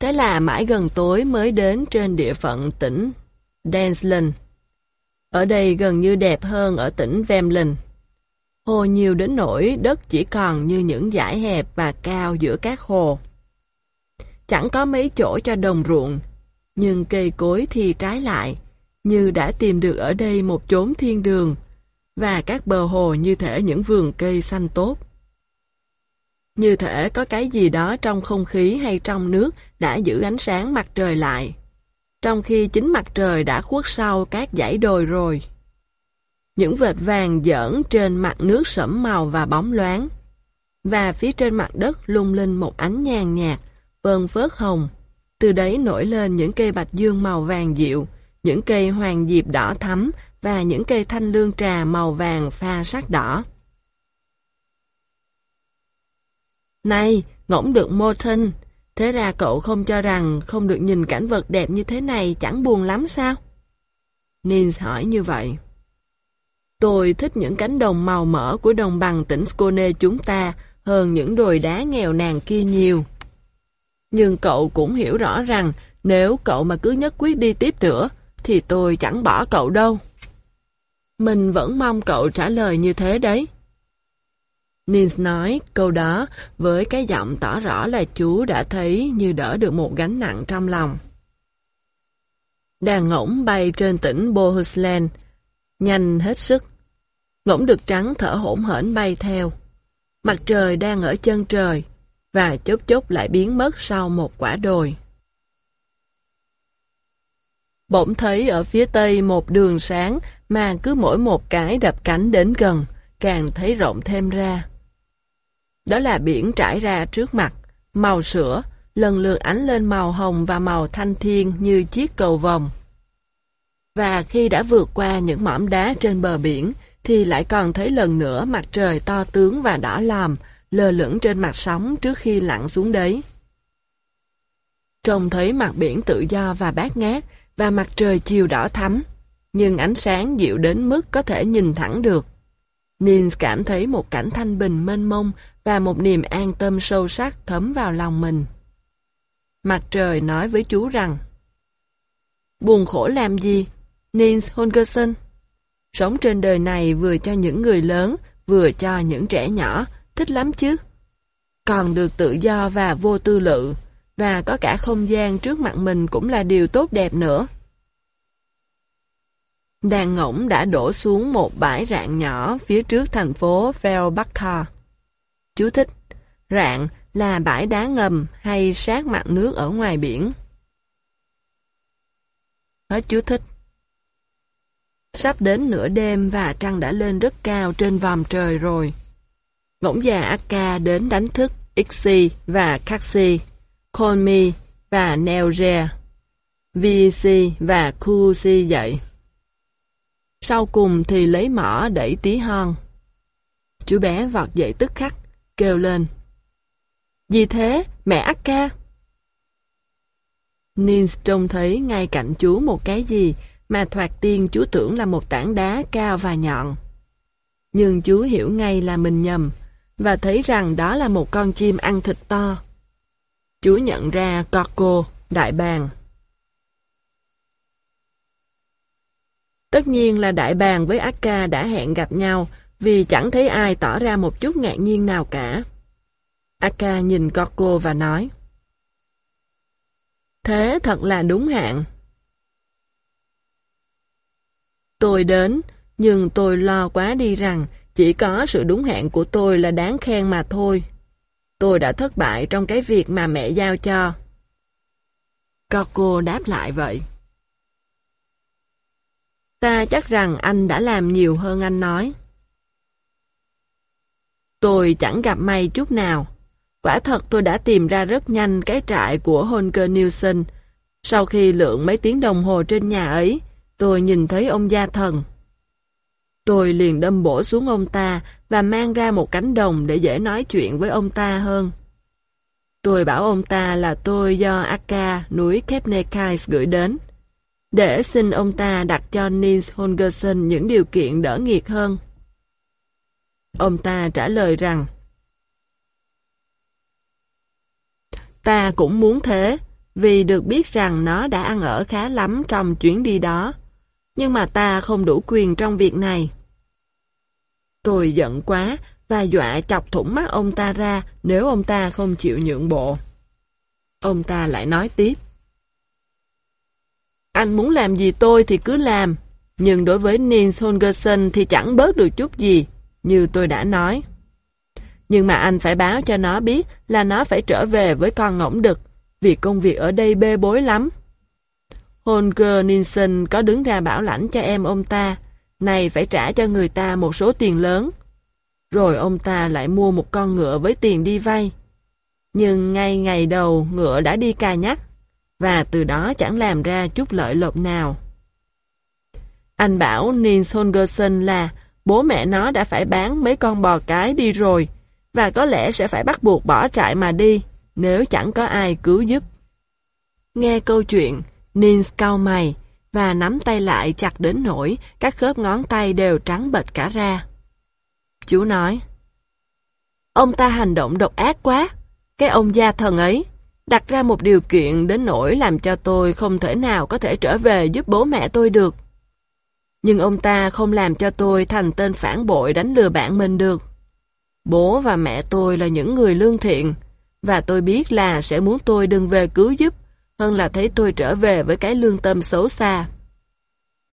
Thế là mãi gần tối mới đến trên địa phận tỉnh Densland. Ở đây gần như đẹp hơn ở tỉnh Vemlin. Hồ nhiều đến nỗi đất chỉ còn như những dải hẹp và cao giữa các hồ. Chẳng có mấy chỗ cho đồng ruộng, nhưng cây cối thì trái lại, như đã tìm được ở đây một chốn thiên đường, và các bờ hồ như thể những vườn cây xanh tốt. Như thể có cái gì đó trong không khí hay trong nước đã giữ ánh sáng mặt trời lại, trong khi chính mặt trời đã khuất sau các dãy đồi rồi. Những vệt vàng giỡn trên mặt nước sẫm màu và bóng loáng. Và phía trên mặt đất lung linh một ánh nhàn nhạt, vơn phớt hồng. Từ đấy nổi lên những cây bạch dương màu vàng dịu, những cây hoàng diệp đỏ thắm và những cây thanh lương trà màu vàng pha sắc đỏ. Này, ngỗng được mô thân, thế ra cậu không cho rằng không được nhìn cảnh vật đẹp như thế này chẳng buồn lắm sao? Nils hỏi như vậy. Tôi thích những cánh đồng màu mỡ của đồng bằng tỉnh Skåne chúng ta hơn những đồi đá nghèo nàn kia nhiều. Nhưng cậu cũng hiểu rõ rằng nếu cậu mà cứ nhất quyết đi tiếp nữa thì tôi chẳng bỏ cậu đâu. Mình vẫn mong cậu trả lời như thế đấy. Nins nói câu đó với cái giọng tỏ rõ là chú đã thấy như đỡ được một gánh nặng trong lòng. Đàn ngỗng bay trên tỉnh Bohuslän, nhanh hết sức. Ngỗng được trắng thở hổn hển bay theo. Mặt trời đang ở chân trời, và chốc chốc lại biến mất sau một quả đồi. Bỗng thấy ở phía tây một đường sáng mà cứ mỗi một cái đập cánh đến gần, càng thấy rộng thêm ra. Đó là biển trải ra trước mặt, màu sữa, lần lượt ánh lên màu hồng và màu thanh thiên như chiếc cầu vòng. Và khi đã vượt qua những mỏm đá trên bờ biển, thì lại còn thấy lần nữa mặt trời to tướng và đỏ lòm, lơ lửng trên mặt sóng trước khi lặn xuống đấy. Trông thấy mặt biển tự do và bát ngát, và mặt trời chiều đỏ thắm, nhưng ánh sáng dịu đến mức có thể nhìn thẳng được. Nils cảm thấy một cảnh thanh bình mênh mông và một niềm an tâm sâu sắc thấm vào lòng mình. Mặt trời nói với chú rằng Buồn khổ làm gì? Nils Holgerson Sống trên đời này vừa cho những người lớn, vừa cho những trẻ nhỏ, thích lắm chứ. Còn được tự do và vô tư lự, và có cả không gian trước mặt mình cũng là điều tốt đẹp nữa. Đàn ngỗng đã đổ xuống một bãi rạn nhỏ phía trước thành phố Feldbacher. Chú thích, rạn là bãi đá ngầm hay sát mặt nước ở ngoài biển. Hết chú thích. Sắp đến nửa đêm và trăng đã lên rất cao trên vòm trời rồi. Ngỗng già Akka đến đánh thức Ixi và Kaxi, Konmi và Nelge, VC và Kusi dậy. Sau cùng thì lấy mỏ đẩy tí hon. Chú bé vọt dậy tức khắc, kêu lên. Gì thế, mẹ Akka? Nils trông thấy ngay cạnh chú một cái gì mà thoạt tiên chú tưởng là một tảng đá cao và nhọn. Nhưng chú hiểu ngay là mình nhầm, và thấy rằng đó là một con chim ăn thịt to. Chú nhận ra Coco, đại bàng. Tất nhiên là đại bàng với Akka đã hẹn gặp nhau vì chẳng thấy ai tỏ ra một chút ngạc nhiên nào cả. Akka nhìn Coco và nói Thế thật là đúng hạn. Tôi đến, nhưng tôi lo quá đi rằng chỉ có sự đúng hẹn của tôi là đáng khen mà thôi. Tôi đã thất bại trong cái việc mà mẹ giao cho. Coco đáp lại vậy. Ta chắc rằng anh đã làm nhiều hơn anh nói. Tôi chẳng gặp may chút nào. Quả thật tôi đã tìm ra rất nhanh cái trại của Holger Nielsen. Sau khi lượng mấy tiếng đồng hồ trên nhà ấy, tôi nhìn thấy ông gia thần. Tôi liền đâm bổ xuống ông ta và mang ra một cánh đồng để dễ nói chuyện với ông ta hơn. Tôi bảo ông ta là tôi do Akka, núi Kepnekais gửi đến, để xin ông ta đặt cho Nils Holgersen những điều kiện đỡ nghiệt hơn. Ông ta trả lời rằng, Ta cũng muốn thế, vì được biết rằng nó đã ăn ở khá lắm trong chuyến đi đó. Nhưng mà ta không đủ quyền trong việc này. Tôi giận quá và dọa chọc thủng mắt ông ta ra nếu ông ta không chịu nhượng bộ. Ông ta lại nói tiếp. Anh muốn làm gì tôi thì cứ làm, nhưng đối với Nils Holgersen thì chẳng bớt được chút gì, như tôi đã nói. Nhưng mà anh phải báo cho nó biết là nó phải trở về với con ngỗng đực, vì công việc ở đây bê bối lắm. Holger Nielsen có đứng ra bảo lãnh cho em ông ta, này phải trả cho người ta một số tiền lớn. Rồi ông ta lại mua một con ngựa với tiền đi vay. Nhưng ngay ngày đầu ngựa đã đi cà nhắc, và từ đó chẳng làm ra chút lợi lộc nào. Anh bảo Nils Holgersen là bố mẹ nó đã phải bán mấy con bò cái đi rồi, và có lẽ sẽ phải bắt buộc bỏ trại mà đi, nếu chẳng có ai cứu giúp. Nghe câu chuyện, Nils cau mày, và nắm tay lại chặt đến nỗi các khớp ngón tay đều trắng bệch cả ra. Chú nói, Ông ta hành động độc ác quá, cái ông gia thần ấy, đặt ra một điều kiện đến nỗi làm cho tôi không thể nào có thể trở về giúp bố mẹ tôi được. Nhưng ông ta không làm cho tôi thành tên phản bội đánh lừa bạn mình được. Bố và mẹ tôi là những người lương thiện, và tôi biết là sẽ muốn tôi đừng về cứu giúp, hơn là thấy tôi trở về với cái lương tâm xấu xa.